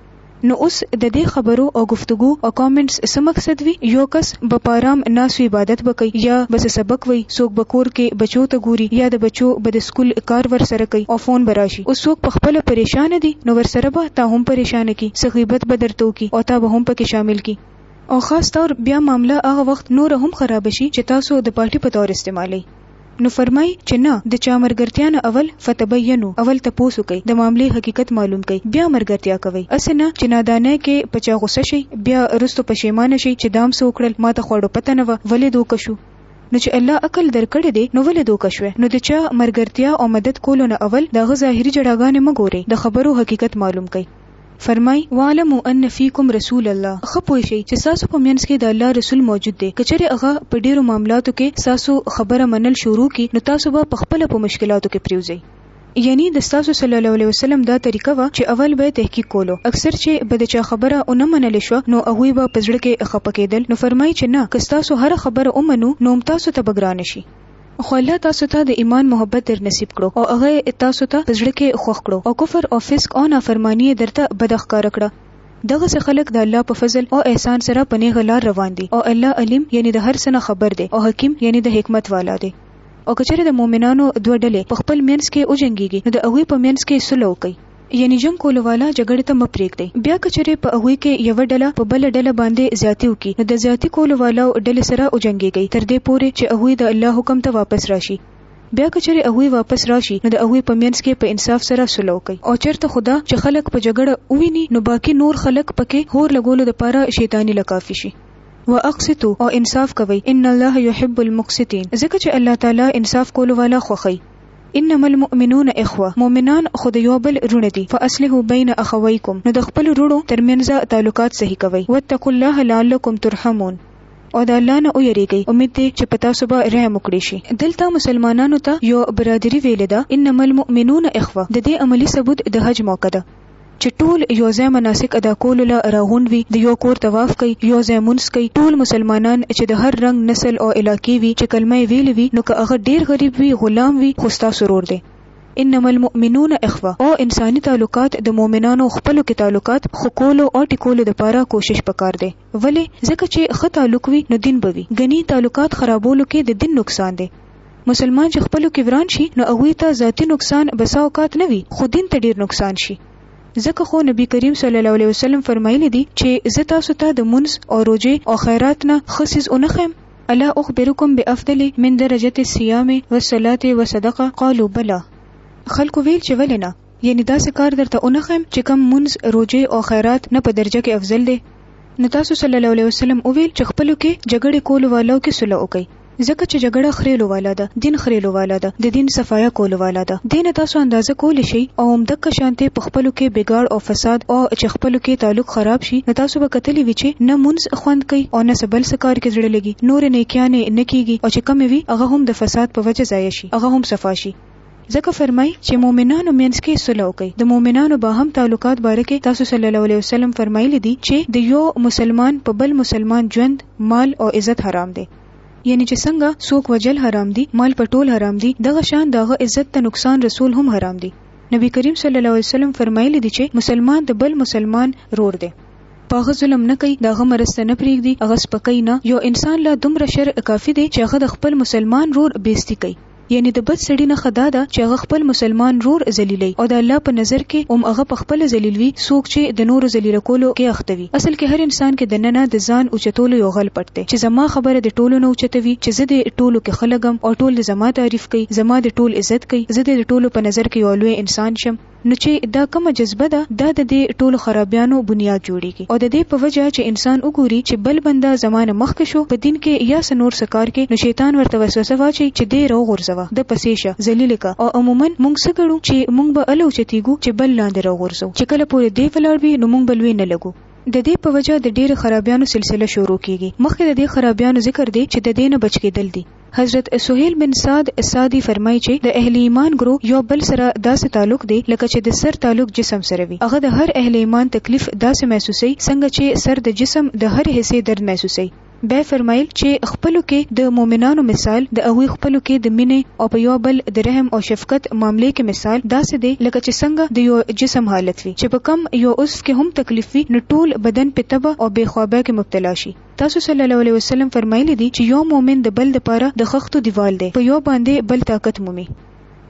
نو اوس د دې خبرو او ګفتګو او کامنټس څه مقصد وي؟ يو کس به په ارام ناست وي عبادت به کوي يا به څه سبق وايي، څوک به کور کې بچو ته ګوري يا د بچو به د سکول کار ورسره کوي او فون به راشي، اوس څوک پخپله پرېشانه دي نو ورسره به تا هم پرېشانه کړي، څه غيبت به درته وکړي او تا به هم پکې شامل کړي. او خاص طور بيا معامله هغه وخت نوره هم خرابه شي چې تاسو د پارټي په طور استعمالوي. نو فرمايي چې نه د چا مرګرتيا نه اول فتبينو اول تپوس وکړئ د معاملې حقيقت معلوم کړئ بيا مرګرتيا کوئ هسې نه چې نادانۍ کې په چا غوسه شئ بيا وروسته پښيمانه شئ چې دام څه وکړل ماته خواړو پته نه وه ولې دوکه شو نو چې الله عقل درکړی دی نو ولې دوکه شوې نو د چا مرګرتيا او مدد کولو نه اول د هغه ظاهري جړاګانې مه ګورئ د خبرو حقيقت معلوم کړئ. فرمائی، واعلموا ان فیکم رسول الله، ښه پوه شئ چې ستاسو په منځ کې د الله رسول موجود دی، که چېرې هغه په ډېرو معاملاتو کې ستاسو خبره منل شروع کړي نو تاسو به په خپله په مشکلاتو کې پرېوځئ. یعنی د ستاسو صلی الله علیه وسلم دا طریقه وه چې اول به یې تحقیق کولو، اکثر چې به د چا خبره ونه منل شوه نو هغوی به په زړه کې خپه کېدل، نو فرمائی چې نه، که ستاسو هره خبره ومنو نو هم تاسو ته به ګرانه شي. خو الله تاسو ته د ایمان محبت در نصیب کړو او هغه یې تاسو ته په زړه کې خوښ کړو او کفر او فسق او نافرماني یې درته بده ښکاره کړه. دغسې خلک د الله په فضل او احسان سره په نېغه لار روان دي او الله علیم یعنې د هر څه نه خبر دی او حکیم یعنې د حکمت والا دی. او که چېرې د مؤمنانو دوه ډلې په خپل مینځ کې وجنګېږي نو د هغوی په مینځ کې سوله وکړئ. یعنی جنګ کولو والا جګړې ته مه پریږدی بیا که چیرې په هغوی کې یوه ډله په بله ډله باندې زیاتی وکړي نو د زیاتی کولو والاو ډلې سره وجنګیږی تر دې پورې چې هغوی د الله حکم ته واپس راشي بیا که چیرې هغوی واپس راشي نو د هغوی په مینځ کې په انصاف سره سوله وکړئ او چیرته خو دا چې خلک په جګړه وویني نو باقی نور خلک په کې هور لګولو لپاره شیطانی له کافی شي. واقسطو او انصاف کوئ ان الله یحب المقسطین ځکه چې الله تعالی انصاف کولو والا خوښوي. انما المؤمنون اخوه، مؤمنان خو د یو بل وروڼه دي، فاصلحو بین اخویکم، نو د خپلو وروڼو تر مینځه تعلقات صحیح کوئ، واتقوا الله لعلکم ترحمون، او د الله نه ویریږئ، امید دی چې په تاسو به رحم وکړی شي. دلته مسلمانانو ته یو برادري ویل ده، انما المؤمنون اخوه، د دې عملي ثبوت د حج موقع ده. چې ټول یو ځای مناسک ادا کولو له راغونډ وي، د یو کور طواف کوي، یو ځای لمونځ کوي، ټول مسلمانان چې د هر رنګ، نسل او علاقې وي چې کلمه یې ویلې وي نو که هغه ډېر غریب وي، غلام وي خو ستاسو ورور دی. انما المؤمنون اخوه او انساني تعلقات د مؤمنانو خپلو کې تعلقات ښه کولو او ټیکولو لپاره کوشش پکار دی. ولی ځکه چی ښه تعلق وی نو دین به وی ګنی تعلقات خرابولو کی د دین نقصان دی مسلمان چې خپلو کې وران شي نو هغوی ته ذاتي نقصان بسا اوقات نه وي خو دین ته ډیر نقصان شي ځکه خو نبی کریم صلی الله علیه وسلم فرمایلی دی چې زه تاسو ته د منځ او روزې او خیرات نه خصیز اونخم الا اخبرکم بافضل من درجه الصيام والصلاه والصدقه قالوا بلا خلکو ویل چې ولې نه یعنی داسې کار درته ونه ښیم چې کوم مونځ، روژه او خیرات نه په درجه کې افضل دی؟ نو تاسو صلی الله علیه وسلم وویل چې خپلو کې جګړې کولو والو کې صلح وکړئ، ځکه چې جګړه خریلو والا ده، دین خریلو والا ده، د دین صفایه کولو والا ده، دې نه تاسو اندازه کولی شئ او هم دقه شانتې په خپلو کې بګاړ او فساد او چې خپلو کې تعلق خراب شي نو تاسو به کتلي وي چې نه مونځ خوند کوي او نه څه بل څه کار کې زړه لګي، نورې نیکیانې نه کیږي او چې کومې وي هغه هم د فساد په وجه ضایع شي، هغه هم صفا شي. ځکه فرمائی چه مؤمنانو مینځ کښې صلح وکړئ د مؤمنانو باهم تعلقات باره کښې تاسو صلی الله علیه وسلم فرمائیلي دي چه د یو مسلمان په بل مسلمان ژوند، مال او عزت حرام دی. یعنی چه څنګه څوک وژل حرام دي، مال پټول حرام دي دغه شان د هغه عزت ته نقصان رسول هم حرام دي. نبی کریم صلی الله علیه وسلم فرمائیلي دي چه مسلمان د بل مسلمان رور دی. په هغه ظلم نه کوي، د هغه مرسته نه پریږدي، هغه سپکوي نه، یو انسان له دومره شرع کافی دی چه هغه د خپل مسلمان رور بې عزتی کوي. یعنی د بد سړي نښه دا ده چې هغه خپل مسلمان ورور ذلیلوي او د الله په نظر کې هم هغه په خپله ذلیل وي څوک چې د نورو ذلیل کولو کې اخته وي اصل کې هر انسان کې د ننه د ځان اوچتولو یو غل پټ دی چې زما خبره د ټولو نه اوچته وي چې زه دې ټولو کې ښه لګم او ټول دې زما تعریف کوي زما دې ټول عزت کوي زه دې د ټولو په نظر کې یو لوی انسان شم. نو چې دا کومه جذبه ده دا د دې ټولو خرابیانو بنیاد جوړیږي او د دې په وجه چې انسان وګوري چې بل بنده زما نه مخکې شو په دین کې یا څه نور څه کار کې نو شیطان ورته وسوسه واچوي چې دی راوغورځوه ده پسې شه ذلیل که او عموما مونږ څه ګڼو چې مونږ به هله اوچتیږو چې بل لاندې راوغورځوو چې کله پورې دی ولاړ وي نو مونږ به لوی نه لګو. د دې په وجه د ډېرې خرابیانو سلسله شروع کیږي مخکې د دې خرابیانو ذکر دی چې د دې نه بچ کیدل دي. حضرت سهیل بن سعد سعدي فرمایي چې د اهل ایمان ګروپ یو بل سره داسې تعلق دی لکه چې د سر تعلق جسم سره وي هغه د هر اهل ایمان تکلیف داسې محسوسوي څنګه چې سر د جسم د هر حصې درد محسوسوي بیا فرمایل چې خپلو کې د مؤمنانو مثال د هغوی خپلو کې د مینې او په یو بل د رحم او شفقت معاملې کې مثال داسې دی لکه چې څنګه د یو جسم حالت وي چې په کم یو عضو کې هم تکلیف وي نو ټول بدن په تبه او بې خوابه کې مبتلا شي تاسو صلی الله علیه وسلم فرمایلي دي چې یو مؤمن د بل لپاره د خښتو دیوال دی، په یو باندې بل طاقت مومي.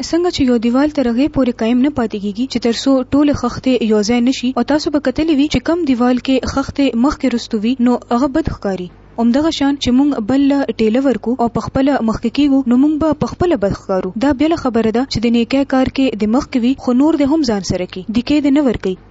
څنګه چې یو دیوال تر هغې پورې قایم نه پاتې کیږي چې تر څو ټولې خښتې یو ځای نه شي او تاسو به کتلي وي چې کوم دیوال کې خښتې مخکې رستو وي نو هغه بد ښکاري همدغه شان چې مونږ بل له ټیله ورکو او پخپله مخکې کیږو نو مونږ به پخپله بد ښکارو دا بله خبره ده چې د نیکۍ کار کې دې مخکې وي خو نور دې هم ځان سره کړي دیکې دې نه ورکوي.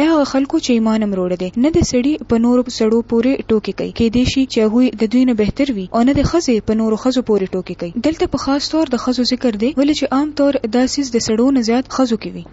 اې هغه خلکو چې ایمان هم روړی دی نه دی سړي په نورو سړو پورې ټوکې کوي کېدی شي چې هغوی د دوی نه بهتر وي او نه دی ښځې په نورو ښځو پورې ټوکې کوي دلته په خاص طور د ښځو ذکر دی ولې چې عام طور دا څیز د سړو نه زیات ښځو کې وي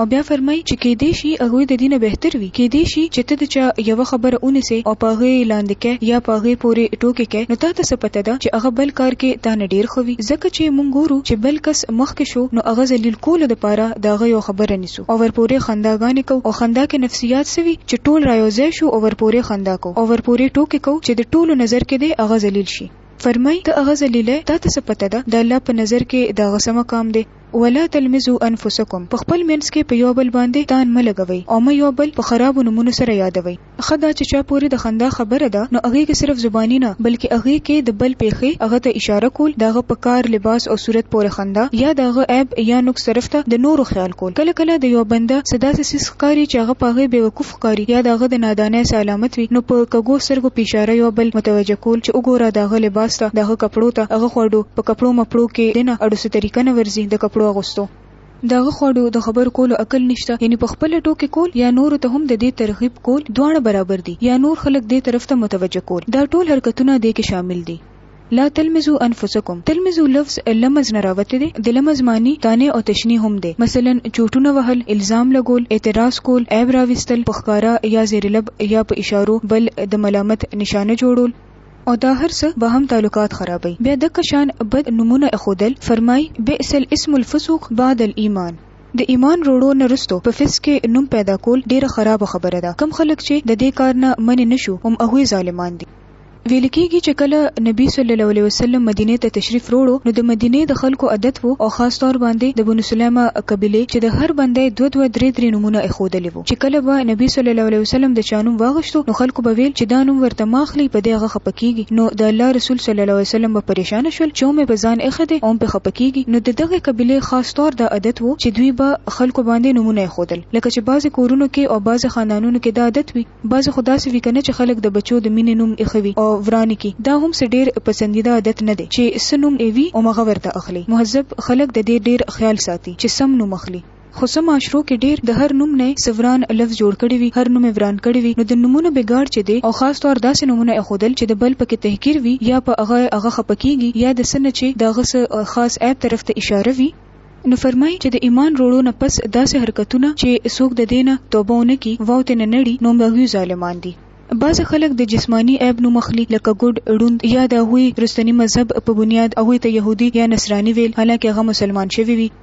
او بیا فرمایي چې کېدی شي هغوی د دوی نه بهتر وي کېدی شي چې ته د چا یوه خبره ونیسې او په هغې یې لاندې کړې یا په هغې پورې ټوکې کړې نو تا ته څه پته ده چې هغه بل کار کې تا نه ډېر ښه وي ځکه چې موږ ګورو چې بل کس مخکې شو نو هغه ذلیل کولو دپاره د هغه یوه خبره نیسو او ورپورې خندا ګانې کوو او خندا کې نفسیات څه وي چې ټول رایوځای شو او ورپورې خندا کوو او ورپورې ټوکې کوو چې د ټولو نظر کې دی هغه ذلیل شي فرمایي ته هغه ذلیله یې تاته څه پته ده د الله په نظر کې د هغه څه مقام دی ولا تلمزو انفسکم په خپل منځ کې په یو بل باندې تان مه لګوئ او مه یو بل په خرابو نومونو سره یادوئ ښه دا چې چا پورې د خندا خبره ده نو هغې کې صرف زباني نه بلکې هغې کې د بل پېښې، هغه ته اشاره کول، د هغه په کار، لباس او صورت پورې خندا يا د هغه عيب يا نقص طرف ته د نورو خيال کول. کله کله د يوه بنده څه داسې څيز ښکاري چې هغه په هغې بېوقوف ښکاري يا د هغه د نادانۍ څه علامت وي نو په کږو سترګو په اشاره يو بل متوجه کول چې وګوره د هغه لباس ته، د هغه کپړو ته، هغه خو اډو په کپړو مپړو کې دنه اډو څه طريقه نه ورځي د کپړو اغوستو. دغه خوړو د خبرو کولو عقل نشته یعنی په خپله ټوکې کول یا نورو ته هم د دې ترغیب کول دواړه برابر دي یا نور خلک دې طرف ته متوجه کول دا ټول حرکتونه دې کې شامل دي. لا تلمزو انفسکم تلمزو لفظ لمز نه راوتی دی د لمز معنی طعنه او تشنیع هم دی مثلا چوټونه وهل الزام لګول اعتراض کول عیب راویستل په ښکاره یا زیر لب یا په اشارو بل د ملامت نشانه جوړول او دا هر څه به هم تعلقات خرابوي بیا دکه شان بد نومونه اېښودل فرمايي بئس الاسم الفسوق بعد الايمان د ایمان روړو نه رستو په فسق کې نوم پیدا کول ډېره خرابه خبره ده کوم خلک چې ددې کار نه منع نه شو هم هغوی ظالمان دي. ویل کیږي چې کله نبي صلی الله علیه وسلم مدینې ته تشریف روړو نو د مدینې د خلکو عادت وو او خاص طور باندې د بنو سلیمه قبیلې چې د هر بنده یې دوه دوه درې درې نومونه اېښودلي وو. چې کله به نبی صلی الله علیه وسلم د چا نوم واغشتو نو خلکو به ویل چې دا نوم ورته مه اخلئ په دی هغه خپه کیږي نو د الله رسول صلی الله علیه وسلم به پریشانه شول چې هم یې په ځان ایښی دی او هم پرې خپه کیږي نو د دغې قبیلې خاص طور دا عادت وو چې دوی به خلکو باندې نومونه ایښودل لکه چې بعضې کورونو کې او بعضې خاندانونو کې دا عادت وي بعضې خو داسې وي کنه چې خلک د بچو د مینې نوم ایښوي او ورانی کی دا هم څه ډیر پسندیده عادت نه دی چې څه نوم ایوي او مغه ورته اخلي مهذب خلک د دې ډیر خیال ساتي چې سم نوم اخلي. خو څه معاشرو کې ډېر د هر نوم نه يې څه وران لفظ جوړ کړي وي، هر نوم يې وران کړي وي، نو د نومونو بګاړ چې دی او خاص طور داسې نومونه اېښودل چې د بل پکې تحقير وي يا په هغه هغه خپه کېږي يا د څه نه چې د هغه څه خاص عيب طرف ته اشاره وي، نو فرمايي چې د ايمان روړو نه پس داسې حرکتونه چې څوک د دې نه توبه ونه کړي واو ترې نه نړي نو هغوی ظالمان دي. بعضې خلک د جسماني عيب نوم اخلي لکه ګوډ، ړوند يا د هغوی رستني مذهب په بنياد هغوی ته يهودي يا نصراني ويل حالانکه هغه مسلمان شوي وي،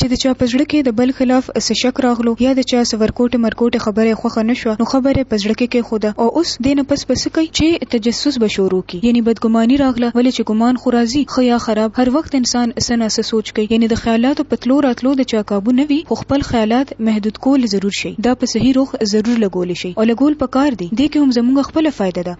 چې د چا په زړه کې د بل خلاف څه شک راغلو یا د چا څه ورکوټې مرکوټې خبره یې خوښه نه شوه نو خبره یې په زړه کې کېښوده او اوس دې نه پس به څه کوي چې تجسس به شروع کړي یعنې بدګماني راغله ولې چې ګمان خو راځي ښه یا خراب هر وخت انسان څه نا څه سوچ کوي یعنې د خیالاتو په تلو راتلو د چا کابو نه وي خو خپل خیالات محدود کول ضرور شي دا په صحیح رخ ضرور لګول شي او لګول په کار دي دې کې هم زموږ خپله فایده ده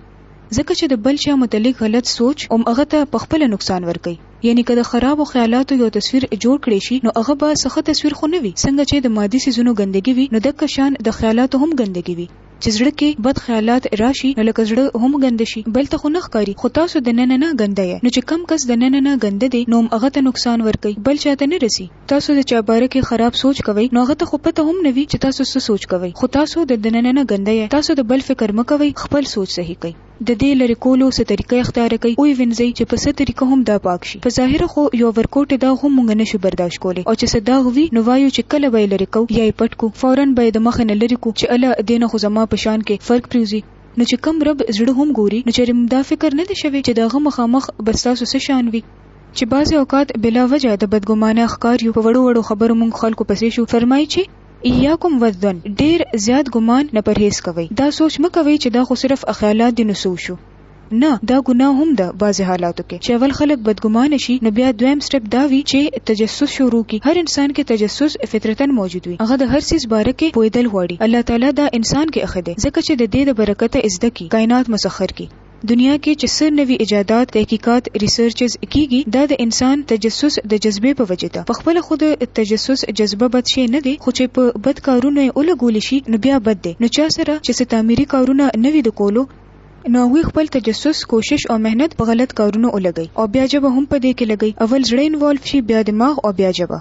ځکه چې د بل چا متعلق غلط سوچ هم هغه ته په خپله نقصان ورکوي. یعنی که د خرابو خیالاتو یو تصویر جوړ کړی شی نو هغه به څه ښه تصویر خو نه وی څنګه چه د مادی څیزونو ګندګی وی نو دکه شان د خیالاتو هم ګندګی وی چه زړه کی بد خیالات راشی نو لکه زړه هم ګنده شی بل ته خو نه ښکاری خو تاسو د ننه نه ګنده یی نو چه کم کس د ننه نه ګنده دی نو هم هغه ته نقصان ورکوی بل چاته نه رسی تاسو د چا باره کی خراب سوچ کوی نو هغه ته خو پته هم نه وی چه تاسو څه سوچ کوی خو تاسو د دننه نه ګنده یی تاسو د بل فکر مه کوی خپل سوچ صحیح کړی. د دې لرې کولو څه طریقه اختیار کړئ، ویې وینځئ چې په څه طریقه هم دا پاک شي. په ظاهره خو یو ورکوټی داغ هم موږ نشو برداشت کولی او چې څه داغ وي نو وایو چې کله به یې لرې کوو یا یې پټ کړو، فوراً به یې د مخه نه لرې کړو چې اله دې نه خو زما په شان کې فرق پرېوځي. نو چې کوم رب زړه هم ګوري نو چېرې مو دا فکر نه دی شوی چې د هغه مخامخ به ستاسو څه شان وي؟ چې بعضې اوقات بلا وجه د بدګمانه ښکار یو، په وړو وړو خبرو موږ خلکو پسې شو، فرمایي چې. ایاکم والظن ډیر زیات ګمان نه پرهیز کوئ دا سوچ مه کوئ چې دا خو صرف خیالات دي نو څه وشو نه دا ګناه هم ده بعضې حالاتو کې چې اول خلک بدګمانه شي نو بیا دویم سټپ دا وي چې تجسس شروع کړي هر انسان کې تجسس فطرتا موجود وي هغه د هر څیز باره کې پوهېدل غواړي الله تعالی دا انسان کې اخی دی ځکه چې د دې د برکته زده کړي کاینات مسخر کړي دنیا کې چې څه نوي ایجادات، تحقیقات، ریسرچز، کیږي دا د انسان تجسس د جذبې په وجه ده. پخپله خو د تجسس جذبه بد شی نه دی خو چې په بد کارونو یې ولګول شي نو بیا بد دی. نو چا سره چې څه تعمیري کارونه نه وي د کولو، نو هغوی خپل تجسس، کوشش او محنت په غلط کارونو ولګوي او بیا ژبه هم په دې کې لګوي، اول زړه انوالف شي بیا دماغ او بیا ژبه.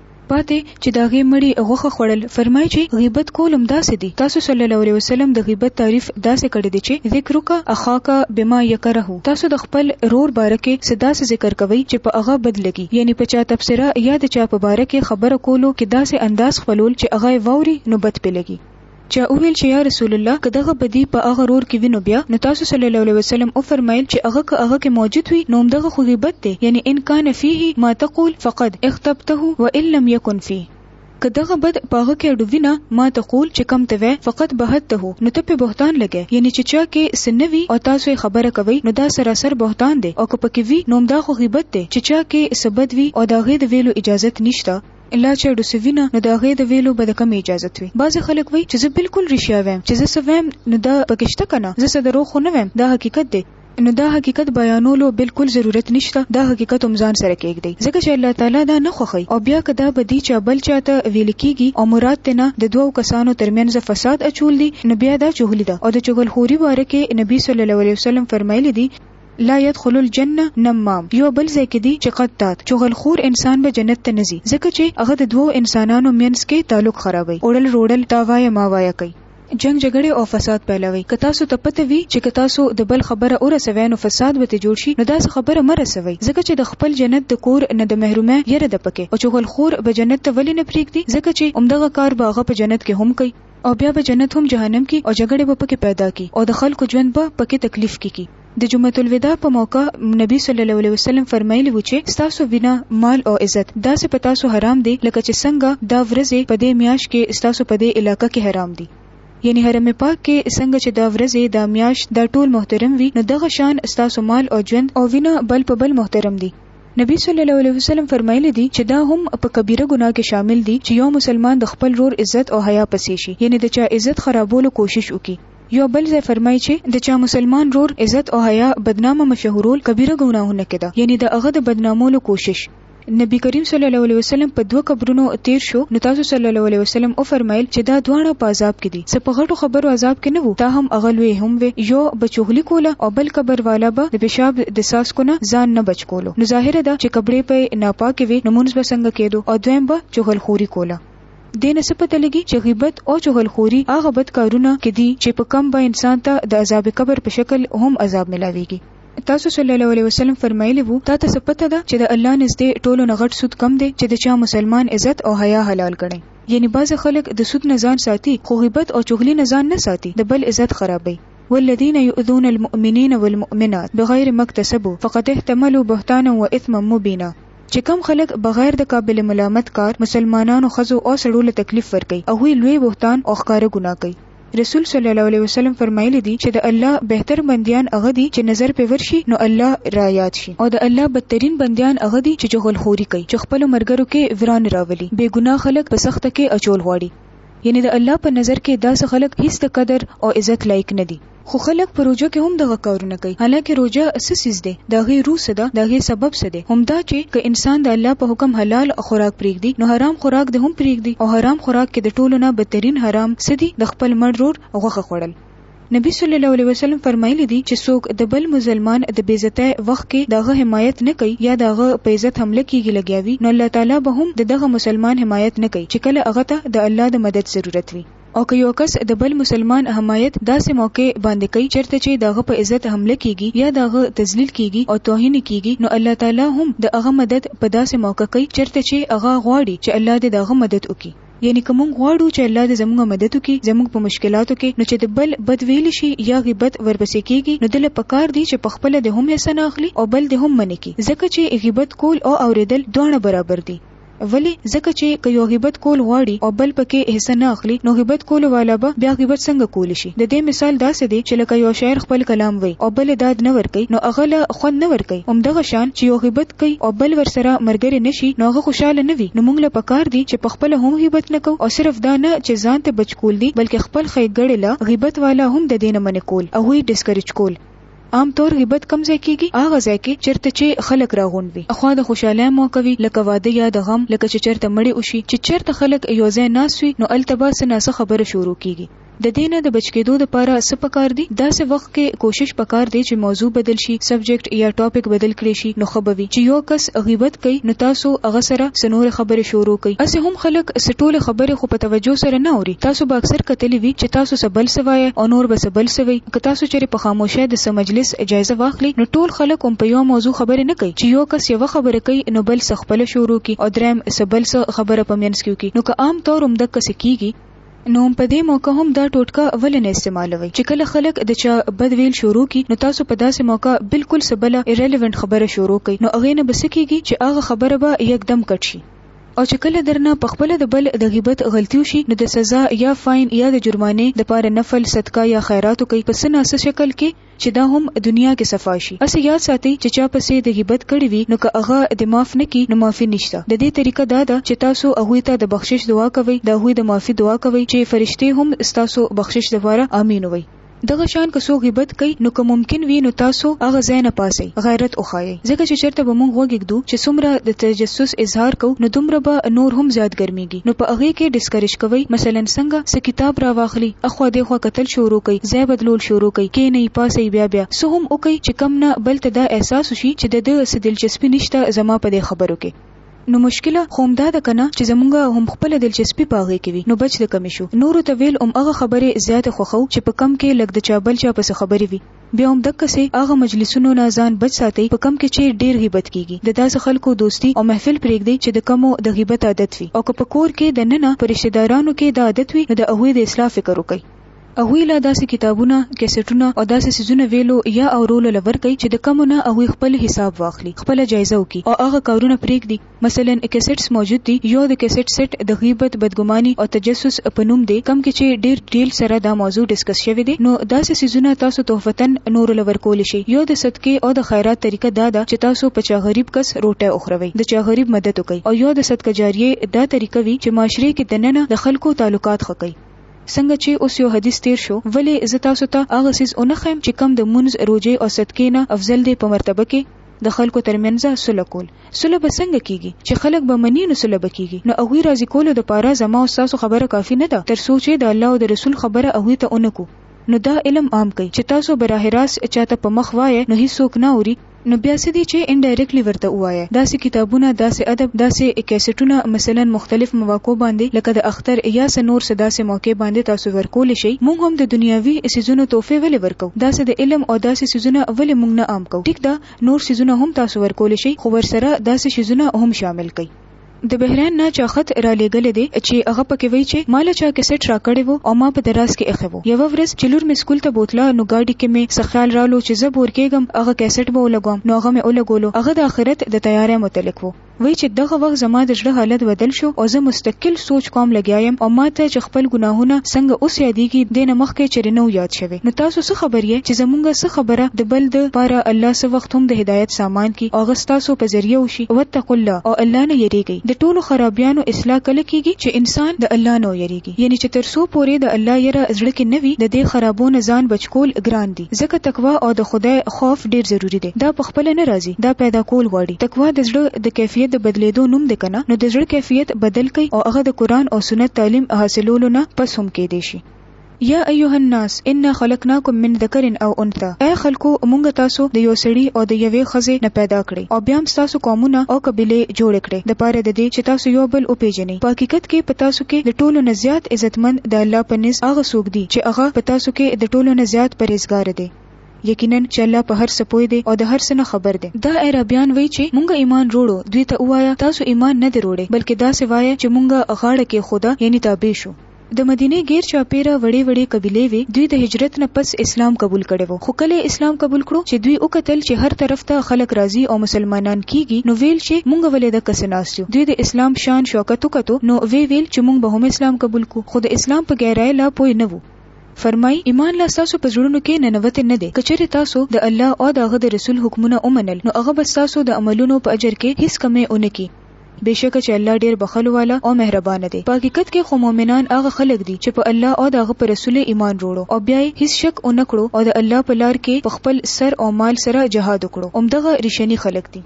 پاتې چې د هغې مړی غوښه خوړل فرمایي چې غیبت کول هم داسې دي تاسو صلی الله علیه وسلم د غیبت تعریف داسې کړی دی چې ذکرک اخاک بما یکره تاسو د خپل رور باره کې څه داسې ذکر کوئ چې په هغه بد لګي یعنی په چا تبصره یا د چا په باره کې خبره کولو کې داسې انداز خپلول چې هغه یې واوري نو بد پې لګي چا وویل چې یا رسول الله که دغه بدي په هغه رور کې وي نو بیا؟ نو تاسو صلی الله علیه وسلم وفرمایل چې هغه که هغه کې موجود وي نو همدغه خو غیبت دی یعنی ان کان فیه ما تقول فقد اغتبته وان لم یکن فیه که دغه بد په هغه کې اډوي نه ما تقول چې کم ته وی فقط بهته نو ته په بهتان لګې یعنی چې چا کې سنوي او تاسو یې خبره کوي نو دا سراسر بهتان دی او که پکې وي نو همدا خو غیبت دی چې چا کې سبد وي او دا غې د ویلو اجازت نشته الا چې ډوسوي نه نو د هغې د ویلو به د کومې اجازت وي بعضې خلک وایي چې زه بالکل رښتیا وایم چې زه څه وایم نو دا پکې شته که نه زه څه دروغ خو نه وایم دا حقیقت دی نو دا حقیقت بیانولو بالکل ضرورت نشته دا حقیقت هم ځان سره کېږدي ځکه چې الله تعالی دا نه خوښوي او بیا که دا بدی چا بل چاته ویل کېږي او مراد تنه د دوو کسانو ترمنځ فساد اچول دي نو بیا دا چغلي ده او د چغلخوري باره کې نبی صلی الله علیه وسلم فرمایلی دي لا يدخل الجنه نمام يو بل ځای کې دي چې قطات چغل خور انسان به جنت ته نزي ځکه چې هغه د دوو انسانانو مینس کې تعلق خرابوي اوړل روړل تا وایا ما وایا کوي جنګ جګړې او فساد پیلوي که تاسو ته پته وي چې که تاسو د بل خبره ورسوي نو فساد به ته جوړ شي نو داسې خبره مه رسوي ځکه چې د خپل جنت د کور نه د محرومه یره د پکې او چغل خور به جنت ته ولې نه پریږدي ځکه چې همدغه کار به هغه په جنت کې هم کوي او بیا به جنت هم جهنم کی او جګړې به پکې پیدا کی او د خلکو ژوند به پکې تکلیف کې کی د جمعه الوداع په موقع نبی صلی الله علیه وسلم فرمایلی و چې ستاسو وینا مال او عزت داسې په تاسو حرام دی لکه چې څنګه دا ورځې په دې میاش کې ستاسو په دې علاقه کې حرام دي یعنی حرم پاک کې څنګه چې دا ورځې دا میاش دا ټول محترم وي نو دغه شان ستاسو مال او ژوند او وینه بل په بل محترم دي نبی صلی الله علیه وسلم فرمایلی دی چې دا هم په کبیره ګناه کې شامل دی چې یو مسلمان د خپل رور عزت او حیا پسې شي یعنی د چا عزت خرابولو کوشش وکړي یو بل ځای فرمایي چې د چا مسلمان رور عزت او حیا بدنامه مشهورول کبیره ګناهونه کې ده یعنی د هغه د بدنامولو کوشش نبی کریم صلی الله علیه وسلم په دوه قبرونو تیر شو نو تاسو صلی الله علیه وسلم او فرمایل چې دا دواړه په عذاب کې دي څه په غټو خبرو عذاب کې نه وو، دا هم هغه لوی هم وې، يو به چغلي کوله او بل قبر والا به د پيشاب د څاڅکو نه ځان نه بچ کولو، نو ظاهره ده چې کپړې به يې ناپاکې وې، نو مونځ به څنګه کېدو او دويم به چغل خوري کوله. دې نه څه پته لګي چې غيبت او چغل خوري هغه بد کارونه که دي چې په کوم به انسان ته د عذاب قبر په شکل هم عذاب ملاويږي. تاسو صلی الله علیه وسلم فرمايلي وو، تاته څه پته ده چې د الله نزدې ټولو نه غټ سود کوم دی چې د چا مسلمان عزت او حيا حلال ګڼي؟ یعنی بعضی خلک د سود نه ځان ساتی خو غیبت او چغلی نه ځان نه ساتی د بل عزت خرابی والذین یؤذون المؤمنین والمؤمنات بغیر ما اکتسبوا فقد احتملوا بهتانا واثما مبینا چی کوم خلک بغیر د قابل ملامت کار مسلمانانو ښځو او سړو له تکلیف ورکوی هغوی لوی بهتان او ښکاره ګناه کوی. رسول صلی الله علیه وسلم فرمایلی دی چې د الله بهتر بندیان هغه دي چې نظر په ورشي نو الله را یاد شي او د الله بدترین بندیان هغه دي چې جهل خوري کوي چې خپل مرګرو کې وران راولي بے ګناه خلک په سخت کې اچول غواړي یعنی د الله په نظر کې داسې خلک هیڅ د قدر او عزت لایق نه دي خو خلک په روزه کې هم دغه کارونه کوي حالکه روزه اساسیز دی د هغې روح څه ده؟ د هغې سبب څه دی؟ همدا چې که انسان د الله په حکم حلال خوراک پرېږدي، نو حرام خوراک دې هم پرېږدي، او حرام خوراک کې د ټولو نه بدترین حرام څه دي؟ د خپل مړ ورور غوښه خوړل. نبي صلی الله علیه وسلم فرمایلي دي چې څوک د بل مظلمان د بې عزتۍ وخت کې د هغه حمایت نه کوي یا د هغه په عزت حمله کېږي لګیا وي، نو الله تعالی به هم د دغه مسلمان حمایت نه کوي چې کله هغه ته د الله د مدد ضرورت وي. او که یو کس د بل مسلمان حمایت داسې موقع باندې کوي چرته چې د هغه په عزت حمله کیږي یا د هغه تذلیل کیږي او توهین یې کیږي نو الله تعالی هم د هغه مدد په داسې موقع کوي چرته چې هغه غواړي چې الله دې د هغه مدد وکړي. یعنې که موږ غواړو چې الله دې زموږ مدد وکړي زموږ په مشکلاتو کې نو چې د بل بد ویل شي یا غیبت ورپسې کیږي نو دله پکار دي چې پخپله دې هم حصه نه اخلي او بل دې هم منع کړي ځکه چې غیبت کول او اوریدل دواړه برابر دي. ولې ځکه چې که یو غیبت کول غواړي او بل پکې حصه نه اخلي نو غیبت کولو والا به بیا غیبت څنګه کولی شي د دې مثال داسې دی چې لکه یو شاعر خپل کلام وایي او بل داد نه ورکوي نو هغه له خوند نه ورکوي همدغه شان چې یو غیبت کوي او بل ورسره مرګری نه شي نو هغه خوشحاله نه وي نو موږ له پکار دي چې پخپله هم غیبت نه کوو او صرف دا نه چې ځان ته بچ کول دي بلکې خپل ښیګړې له غیبت والا هم د دې نه منع کول هغوی ډیسکریج کول عام طور غیبت کوم ځای کیږي؟ هغه ځای کې چرته چې خلک راغونډ وي اخوا د خوشحالۍ موقع وي لکه واده یا د غم لکه چې چرته مړی وشي چې چرته خلک یو ځای ناست وي نو هلته به څه ناڅه خبره شروع کیږي ددې نه د بچ کیدو لپاره څه پکار دي؟ داسې وخت کې کوشش پکار دی چې موضوع بدل شي سبجیکټ یا ټاپک بدل کړی شي نو ښه به وي چې یو کس غیبت کوي نو تاسو هغه سره څه نورې خبرې شروع کړئ هسې هم خلک څه ټولې خبرې خو په توجه سره نه اوري تاسو به اکثر کتلي وي چې تاسو څه بل څه وایئ او نور به څه بل څه وایي که تاسو چېرې په خاموشۍ د څه مجلس جایزه واخلي نو ټول خلک هم په یوه موضوع خبرې نه کوي چې یو کس یوه خبره کوي نو بل څه خپله شروع کړي او دریم څه بل څه خبره په منځ کې وکړي نو که عام طور هم دقه څه کېږي نو هم په دې موقع هم دا ټوټکه ولې نه استعمالوئ چې کله خلک د چا بد ویل شروع کړي نو تاسو په داسې موقع بلکل څه بله Irrelevant خبره شروع کړئ نو هغې نه به څه کېږي چې هغه خبره به یکدم کټ شي. او چې کله درنه په خپله د بل د غیبت غلطي وشي نو د سزا یا فاین یا د جرمانې د پاره نفل صدقه یا خیرات وکړئ په څه نا څه شکل کې چې دا هم دنیا کې صفا شي هسې یاد ساتئ چې چا پسې د غیبت کړې وي نو که هغه د معاف نه کی نو معافي نشته د دې طریقه دا ده چې تاسو هغوی ته د بخشش دعا کوئ د هغوی د معافي دعا کوئ چې فرشتې هم ستاسو بخشش لپاره آمین ووایي دغه شان که څوک غیبت کوي نو که ممکن وي نو تاسو هغه ځای نه پاڅئ غیرت وښایئ ځکه چې چېرته به موږ غوږ ږدو چې څومره د تجسس اظهار کوو نو دومره به نور هم زیات ګرمیږي نو په هغې کې ډسکرېج کوئ مثلا څنګه څه کتاب راواخلي اخوا دیخوا کتل شروع کړئ ځای بدلول شروع کړئ کېنئ پاڅئ بیا بیا څه هم وکړئ چې کوم نه بل ته دا احساس وشي چې دده څه دلچسپي نشته زما په دې خبرو کې. نو مشکل خو هم دا ده کنه چې زمونږ هم خپله دلچسپي په هغې کې وي نو بچ د کمې شو نورو ته ویل هم هغه خبرې زیاتې خوښوو چې په کم کې لږ د چا بل چا په څه خبرې وي بیا هم دقه سې هغه مجلسونو نه ځان بچ ساتي په کم کې چې ډیر غیبت کیږي د داسې خلکو دوستي او محفل پریږدي چې د کمو د غیبت عادت وي او که په کور کې د ننه په رشته دارانو کې دا عادت وي نو د هغوی د اصلاح فکر وکړي. هغوی له داسې کتابونه، کیسټونه او داسې څیزونه ویلو یا اورولو له ورکوي چې د کومو نه هغوی خپل حساب واخلي، خپله جایزه وکړي او هغه کارونه پرېږدي. مثلاً کیسټس موجود دي، یو د کیسټ سیټ د غیبت، بدګماني او تجسس په نوم دی، کوم کې چې ډېر ډیټیل سره دا موضوع ډسکس شوې دی، نو داسې څیزونه تاسو تحفتاً نورو له ورکولی شئ. یو د صدقې او د خیرات طریقه دا ده چې تاسو په چا غریب کس روټۍ وخوروئ، د چا غریب مدد وکړئ او یو د صدقه جاریه دا طریقه وي چې معاشرې کې دننه د خلکو تعلقات ښه کړئ. څنګه چي اوس يو حديث تير شو ولي زه تاسو ته هغه څيز ونه ښيم چي کوم د مونځ، روژې او صدقې نه افضل دی په مرتبه کي؟ د خلکو تر منځ سوله کول. سوله به څنګه کيږي چي خلک به مني نو سوله به کيږي نو هغوی راضي کولو د پاره زما او ستاسو خبره کافي نه ده تر څو چي د الله او د رسول خبره هغوی ته ونه کو نو دا علم عام کړئ چي تاسو براه راست چاته په مخ وايئ نو هيڅوک نه اوري نو بیا څه دي چې انډایرکټلي ورته ووایه داسې کتابونه داسې ادب داسې کیسټونه مثلا مختلف مواقعو باندې لکه د اختر یا څه نور څه داسې موقعې باندې تاسو ورکولی شئ موږ هم د دنیاوي څیزونو تحفې ولې ورکوو داسې د علم او داسې څیزونه ولې موږ نه عام کوو ټیک ده نور څیزونه هم تاسو ورکولی شئ خو ورسره داسې څیزونه هم شامل کړئ. د بحرین نه چا خط را لیږلی دی چې هغه پکې وایي چې ما له چا کیسټ راکړی وو او ما په دراز کې ایښی وو. یوه ورځ چې لور مې سکول ته بوتله نو ګاډي کې مې څه خیال رالو چې زه بور کیږم هغه کیسټ به ولګوم نو هغه مې ولګولو هغه د اخرت د تیارۍ متعلق وو. وایي چې دغه وخت زما د زړه حالت بدل شو او زه مستقل سوچ کوم لګیا یم او ماته چې خپل ګناهونه څنګه اوس یادیږي دې نه مخکې چېرې نه وو یاد شوي. نو تاسو څه خبر یی چې زمونږ څه خبره د بل د پاره الله څه وخت هم د هدایت سامان کی او هغه ستاسو په ذریعه وشي واتقوا الله او الله نه یریږی د ټولو خرابیانو اصلاح کله کیږي چې انسان د الله نه ویریږي یعنی چې تر څو پورې د الله یره زړه کې نه وي د دې خرابو نه ځان بچ کول ګران دي ځکه تقوا او د خدای خوف ډیر ضروري دی دا په خپله نه راځي دا پیدا کول غواړي تقوا د زړه د کیفیت د بدلیدو نوم دی کنه نو د زړه کیفیت بدل کړئ او هغه د قرآن او سنت تعلیم حاصلولو نه پس هم کیدای شي یا ایها الناس انا خلقناکم من ذکر او انثی ای خلکو مونږ تاسو د یو سړي او د یوې ښځې نه پیدا کړی او بیا هم ستاسو قومونه او قبیلې جوړې کړې د پاره د دې چې تاسو یو بل وپیژنی په حقیقت کې په تاسو کې د ټولو نه زیات عزتمند د الله په نزد هغه څوک دي چې هغه په تاسو کې د ټولو نه زیات پرهیزګار دی یقینا چې الله په هر څه پوه دی او د هر څه نه خبر دی. دا اعرابیان وایي چې مونږ ایمان روړو دوی ته ووایه تاسو ایمان نه دی روړی بلکې داسې وایه چې مونږ غاړه کېښوده یعنی تابع شو. د مدینې ګیر چاپیره وړې وړې قبیلې وې، دوی د هجرت نه پس اسلام قبول کړی وو، خو کله یې اسلام قبول کړو چې دوی وکتل چې هر طرف ته خلک راځي او مسلمانان کیږي نو ویل چې مونږ ولې دک سه ناست یو، دوی د اسلام شان شوکت وکتو نو وې ویل چې مونږ به هم اسلام قبول کو، خو د اسلام په ګهرای لا پوه نه وو. فرمائی، ایمان لا ستاسو په زړونو کې ننوتی نه دی، که چېرې تاسو د الله اود هغه د رسول حکمونه ومنل نو هغه به ستاسو د عملونو په اجر کې هیڅ کمی ونه کړي، بېشکه چې الله ډېر بخښلو والا او مهربانه دی. په حقیقت کې خو مؤمنان هغه خلک دي چې په الله او د هغه په رسول یې ایمان روړو او بیا یې هیڅ شک ونه کړو او د الله په لار کې په خپل سر او مال سره جهاد وکړو، همدغه ریښني خلک دي.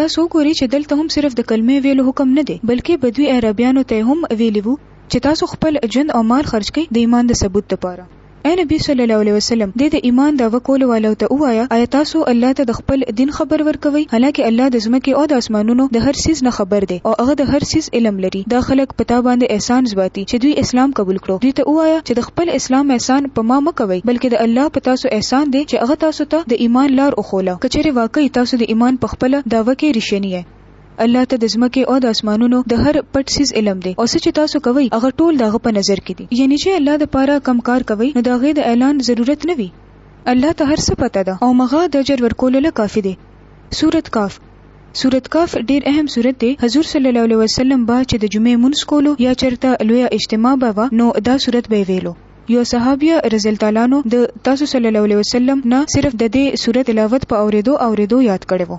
تاسو وګورئ چې دلته هم صرف د کلمې ویلو حکم نه دی، بلکې بدوي اعرابیانو ته یې هم ویلي وو چې تاسو خپل ژوند او مال خرج کړئ د ایمان د ثبوت لپاره. اې نبی صلی الله علیه وسلم دې د ایمان دعوه کولو والو ته ووایه ایا تاسو الله ته د خپل دین خبر ورکوئ حالانکه الله د ځمکې او د اسمانونو د هر څیز نه خبر دی او هغه د هر څیز علم لري دا خلک په تا باندې احسان زباتي چې دوی اسلام قبول کړو دوی ته ووایه چې د خپل اسلام احسان په ما مه کوئ بلکې د الله په تاسو احسان دی چې هغه تاسو ته د ایمان لار وښوله که چېرې واقعي تاسو د ایمان په خپله دعوه کې ریښني یئ. الله ته د ځمکې او د اسمانونو د هر پټ څیز علم دی او څه چې تاسو کوئ هغه ټول د هغه په نظر کې دي یعنی چې الله د پاره کوم کار کوئ نو د هغې د اعلان ضرورت نه وي الله ته هر څه پته ده او مغه د اجر ورکولو له کافي دی سورت کاف سورت کاف ډیر اهم سورت دی حضور صلی الله علیه وسلم با چې د جمعې مونږ کولو یا چرته لوی اجتماع به وا نو دا سورت به ویلو یو صحابیه رضی الله تعالی عنہ د تاسو صلی الله علیه وسلم نه صرف د دې سورت تلاوت په اوریدو اوریدو یاد کړو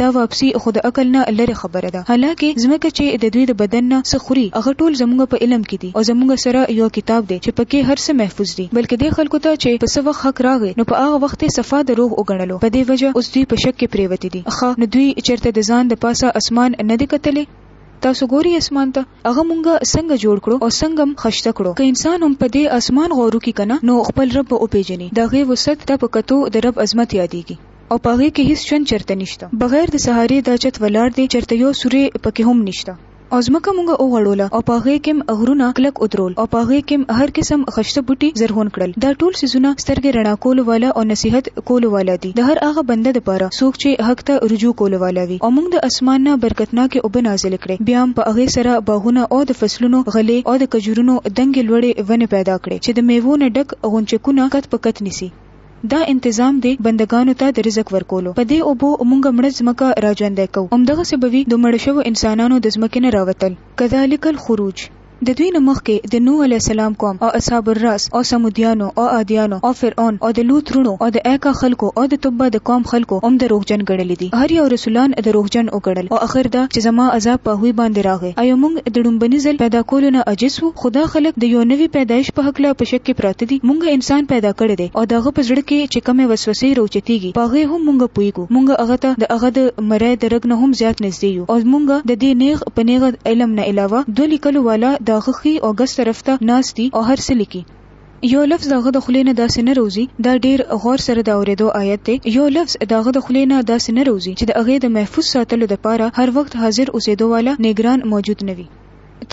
دا واپسي خو د عقل نه لرې خبره ده، حالانکه ځمکه چې د دوی د بدن نه څه خوري هغه ټول زمونږ په علم کې دي او زمونږ سره يو کتاب دی چې پکې هر څه محفوظ دي، بلکې دې خلکو ته چې په څه وخت حق راغی نو په هغه وخت يې صفا دروغ وګڼلو په دې وجه اوس دوی په شک کې پرېوتي دي، ښه نو دوی چرته د ځان د پاسه اسمان نه دی کتلی؟ تاسو ګوري اسمان ته؟ هغه مونږ څنګه جوړ کړو او څنګه هم خشته کړو؟ که انسان هم په دې اسمان غور وکړي کنه نو خپل رب به وپېژني، د هغې وسعت ته په کتو د رب عظمت يادېږي. او په هغې کې هیڅ ژوند چرته نشته بغیر د سهارې دا چت ولاړ دی چرته یو سوری په کې هم نشته او ځمکه مونږ وغوړوله او په هغې کې مې غرونه کلک ودرول او په هغې کې مې هر قسم خشته بوټي زرغون کړل دا ټول څیزونه سترګې رڼا کولو والا او نصیحت کولو والا دي د هر هغه بنده لپاره څوک چې حق ته رجوع کولو والا وي او مونږ د اسمان نه برکتناکې اوبه نازلې کړې بیا مې په هغې سره باغونه او د فصلونو غلې او د کجورونو دنګې لوړې ونې پیدا کړې چې د میوو نه ډک غونچکونه کت په کت نیسي. دا انتظام دی بندګانو ته د رزق ورکولو. په دې اوبو مونږ مړه ځمکه را ژوندی کوو. همدغسې به وي د مړو شوو انسانانو د ځمکې نه راوتل. کذالک الخروج. د دوی نه مخکې د نوح علیه السلام قوم او اصحاب الرس او ثمودیانو او عادیانو او فرعون او د لوط وروڼو او د ایکا خلکو او د تبع د قوم خلکو هم دروغجن ګڼلي دي. هر یو رسولان دروغجن وګڼل او اخر دا چې زما عذاب په هغوی باندې راغی. ایا موږ د ړومبني ځل پیدا کولو نه عاجز وو؟ خو دا خلک د یو نوي پیدایش په هکله په شک کې پراته دي. موږ انسان پیدا کړی دی او د هغه په زړه کې چې کومې وسوسې راوچتېږي په هغې هم موږ پوهېږو. موږ هغه ته د هغه د مرۍ د رګ نه هم زیات نږدې یو او موږ د دې نېغ په نېغه علم نه علاوه دوه لیکلو والا د هغه ښي او ګس طرف ته ناست دي او هر څه لیکي. یو لفظ دغه د خلینه داسې نه روزي دا ډیر غور سره د اوریدو آیت دی یو لفظ دغه د خلینه داسې نه روزي چې د هغه د محفوظ ساتلو د پاره هر وخت حاضر اوسېدو والا نگران موجود نه وي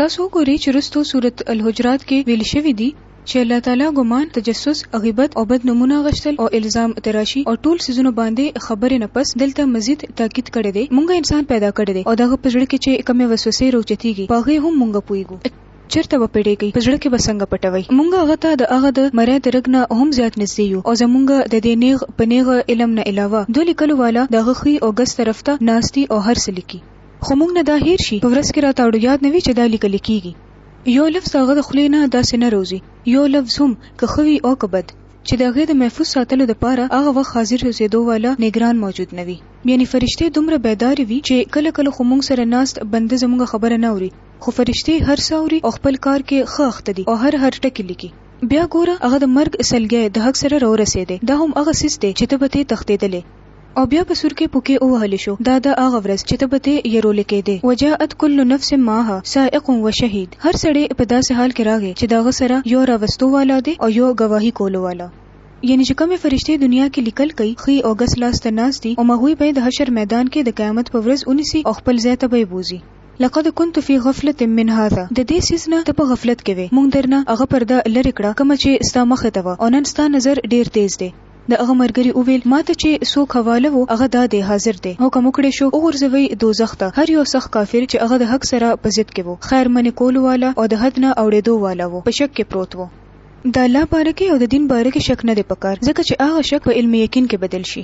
تاسو وګورئ چې رستو سورت الحجرات کې ویل شوی دی چې الله تعالی ګمان تجسس غیبت او بد نمونه غشتل او الزام تراشی او ټول سيزونه باندې خبرې نه پس دلته مزید تاکید کړي دي مونږه انسان پیدا کړي دي او دغه پزړه کې چې کمه وسوسه روچتيږي پاغه هم مونږه پويګو چرته به پړیږی په زړه کی به څنګه پټوی مونږ هغه ته د هغه د مری د رګ نه هم زیات نږدې یو او زمونږ ددې نیغ په نیغ علم نه علاوه دوه لیکلو والا د هغه ښی او ګس طرف ته ناست دي او هر څه لیکی خو مونږ نه دا هیر شي په ورځ کی راته اړو یاد نه وی چه دا لیکل کیږی یو لفظ د هغه د خولې نه داسی نه روزی یو لفظ هم که ښه وی او که بد چه د هغې د محفوظ ساتلو د پاره هغه وخت حاضر اوسیدو والا نګران موجود نه وی یعنی فرشتې دومره بیدارې وی چه کله کله خو مونږ سره ناست بنده زمونږ خبره نه اوری خو فرشتې هر څه اوري او خپل کار کې ښه اخته دي او هر هر ټکی لیکي. بیا ګوره هغه د مرګ سلګی د حق سره راورسیدی دا هم هغه څیز دی چې ته به تې تښتیدلې او بیا به سورکی پوکی ووهل شو دا ده هغه ورځ چې ته به تې یرول کیدې وجاءت کل نفس معها سائق و شهید هر سړی په داسې حال کې راغی چې د هغه سره یو راوستو والا دی او یو ګواهی کولو والا. یعنی چې کومې فرشتې دنیا کې لیکل کوي ښی او ګس لاس ته ناست دي او مهغوی به یې د حشر میدان کې د قیامت په ورځ ونیسي او خپل ځای ته به یې بوځي. لقد كنت في غفلة من هذا د دې څيز نه ته په غفلت کې وې مونږ درنه هغه پرده لرې کړه کومه چې ستا مخې ته وه او نن ستا نظر ډېر تېز دی د هغه مرګري وويل ماته چې څوک حواله وو هغه دا دی حاضر دی حکم وکړې شو وغورځوئ دوزخ ته هر يو سخت کافر چې هغه د حق سره په ضد کې وو خير منې کولو والا او د حد نه اوړېدو والا وو په شک کې پروت وو. د الله باره کې او د دين باره کې شک نه دی پکار ځکه چې هغه شک په علم يقين کې بدل شي.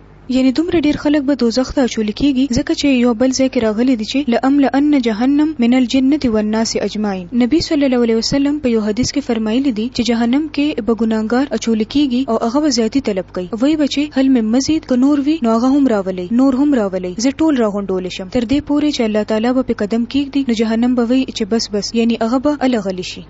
یعنی دومره ډیر خلک به دوزخ ته اچول کیږی ځکه چه یو بل ځای کی راغلی دی چه لاملأن جهنم من الجنة والناس اجمعین نبی صلی الله علیه وسلم په یو حدیث کی فرمایلی دی چه جهنم کی به ګناهګار اچول کیږی او هغه به زیاتی طلب کوي وایی به چه هل من مزید که نور وی نو هغه هم راولئ نور هم راولئ زه ټول راغونډول شم تر دی پوری چه الله تعالی به پی قدم کیږدی نو جهنم به وایی چه بس بس یعنی هغه به هله غلی شي.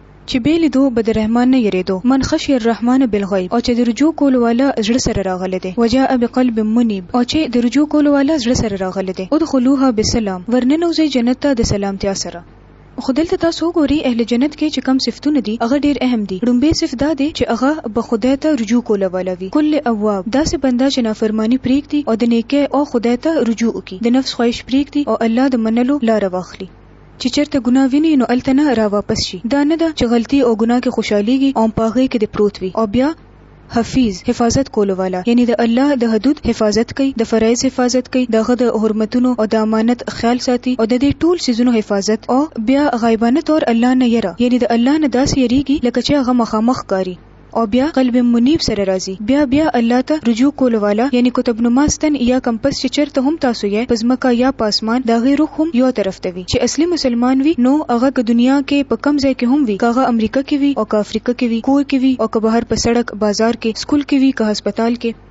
چې بې لیدو به د رحمان نه یریدو من خشی الرحمن بالغیب او چې د رجوع کولو والا زړه سره راغلی دی وجاء بقلب منیب او چې د رجوع کولو والا زړه سره راغلی دی ادخلوها بسلام ورننوځئ جنت ته د سلامتیا سره. خو دلته تاسو وګورئ اهل جنت کې چې کوم صفتونه دي هغه ډیر اهم دي ړومبی صفت دا دی چې هغه به خدای ته رجوع کوله والا وي کل اواب داسې بنده چې نافرمانی پریږدي او د نیکۍ او خدای ته رجوع وکړي د نفس خواهش پریږدي او الله د منلو لاره واخلي. چې چرته ګناه ویني نو الته نه را واپس شي دا نه ده چې غلطي او ګناه کې خوشحالیږي او په هغه کې د پروت وي او بیا حفیظ حفاظت کولو والا یعنی د الله د حدود حفاظت کوي د فرایض حفاظت کوي د غد حرمتونو او د امانت خیال ساتي او د دې ټول سيزونو حفاظت او بیا غایبانه تور الله نه یره یعنی د الله نه داسې یریږي لکه چې هغه مخامخ کاری او بیا قلب منیب سره راځي بیا بیا الله ته رجوع کولو والا یعنی قطب نما ستن یا کمپس چې چرته هم تاسو یی په ځمکه یا په اسمان د هغې رخ هم یو طرف ته وي چې اصلي مسلمان وي نو هغه که دنیا کې په کوم ځای کې هم وي که هغه امریکه کې وي او که افریقه کې وي کور کې وي او که بهر په سړک بازار کې سکول کې وي که هسپتال کې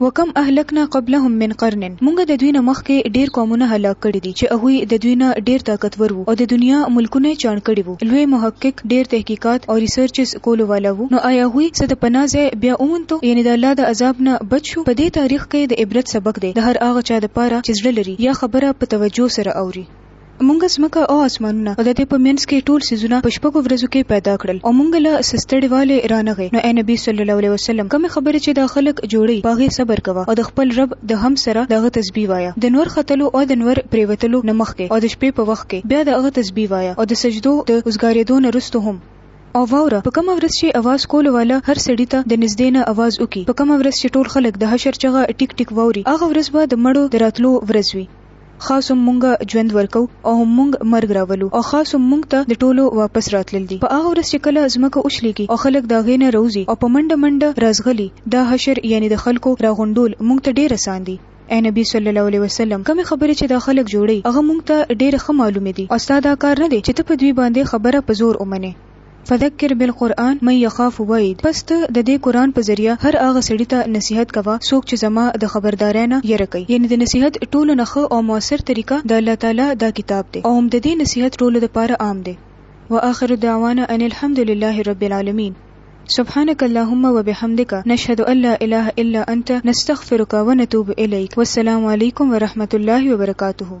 وکم اهلکنا قبلهم من قرن مونږ د دوی نه مخکې ډیر قومونه هلاک کړي دي چې هغوی د دوی نه ډیر طاقتور وو او د دنیا ملکونه یې چاڼ کړي وو لوی محقق ډیر تحقیقات او ریسرچز کولو والا وو نو ایا هغوی څه د پناه ځای بیا وموندتو یعنی د الله د عذاب نه بچ شو په دې تاریخ کښې د عبرت سبق دی د هر هغه چا د پاره چې زړه لري یا خبره په توجه سره اوري. مونږ ځمکه او اسمانونه او د دې په منځ کې ټول څیزونه په شپږو ورځو کې پیدا کړل او مونږ له څه ستړې والې رانغې نو اې نبي صلی الله علیه وسلم کومې خبرې چې دا خلک جوړوي په هغې صبر کوه او د خپل رب د حمد سره د هغه تسبیح وایه د نور ختلو او د نور پریوتلو نه مخکې او د شپې په وخت کې بیا د هغه تسبیح وایه او د سجدو د اوزګارېدو نه وروسته هم. او واوره په کومه ورځ چې اواز کولو والا هر سړي ته د نږدې نه اواز وکړي په کومه ورځ چې ټول خلک د حشر چغه ټیک ټیک واوري هغه ورځ به د مړو د راتلو ورځ وي خاص هم مونږ ژوند ورکو او هم مونږ مرګ راولو او خاص هم مونږ ته د ټولو واپس راتلل دي په هغه ورځ چې کله ځمکه وشلېږي او خلک د هغې نه راوځي او په منډه منډه راځغلي دا حشر یعنې د خلکو راغونډول مونږ ته ډېر اسان دي اې نبي صلی الله علیه وسلم کومې خبرې چې دا خلک جوړوي هغه مونږ ته ډېرې ښه معلومې دي او ستا دا کار نه دی چې ته په دوی باندې خبره په زور ومنې. فذکر بالقرآن من یخاف وعید، پس ته د دې قرآن په ذریعه هر هغه سړي ته نصیحت کوه څوک چې زما د خبرداری نه یره کوي. یعنې د نصیحت ټولو نه ښه او موثر طریقه د الله تعالی دا کتاب دی او هم د دې نصیحت ټولو د پاره عام دی. وآخر دعوانا ان الحمد لله رب العالمین سبحانک اللهم وبحمدک نشهد ان لا اله الا انت نستغفرک ونتوب الیک والسلام علیکم ورحمة الله وبرکاته.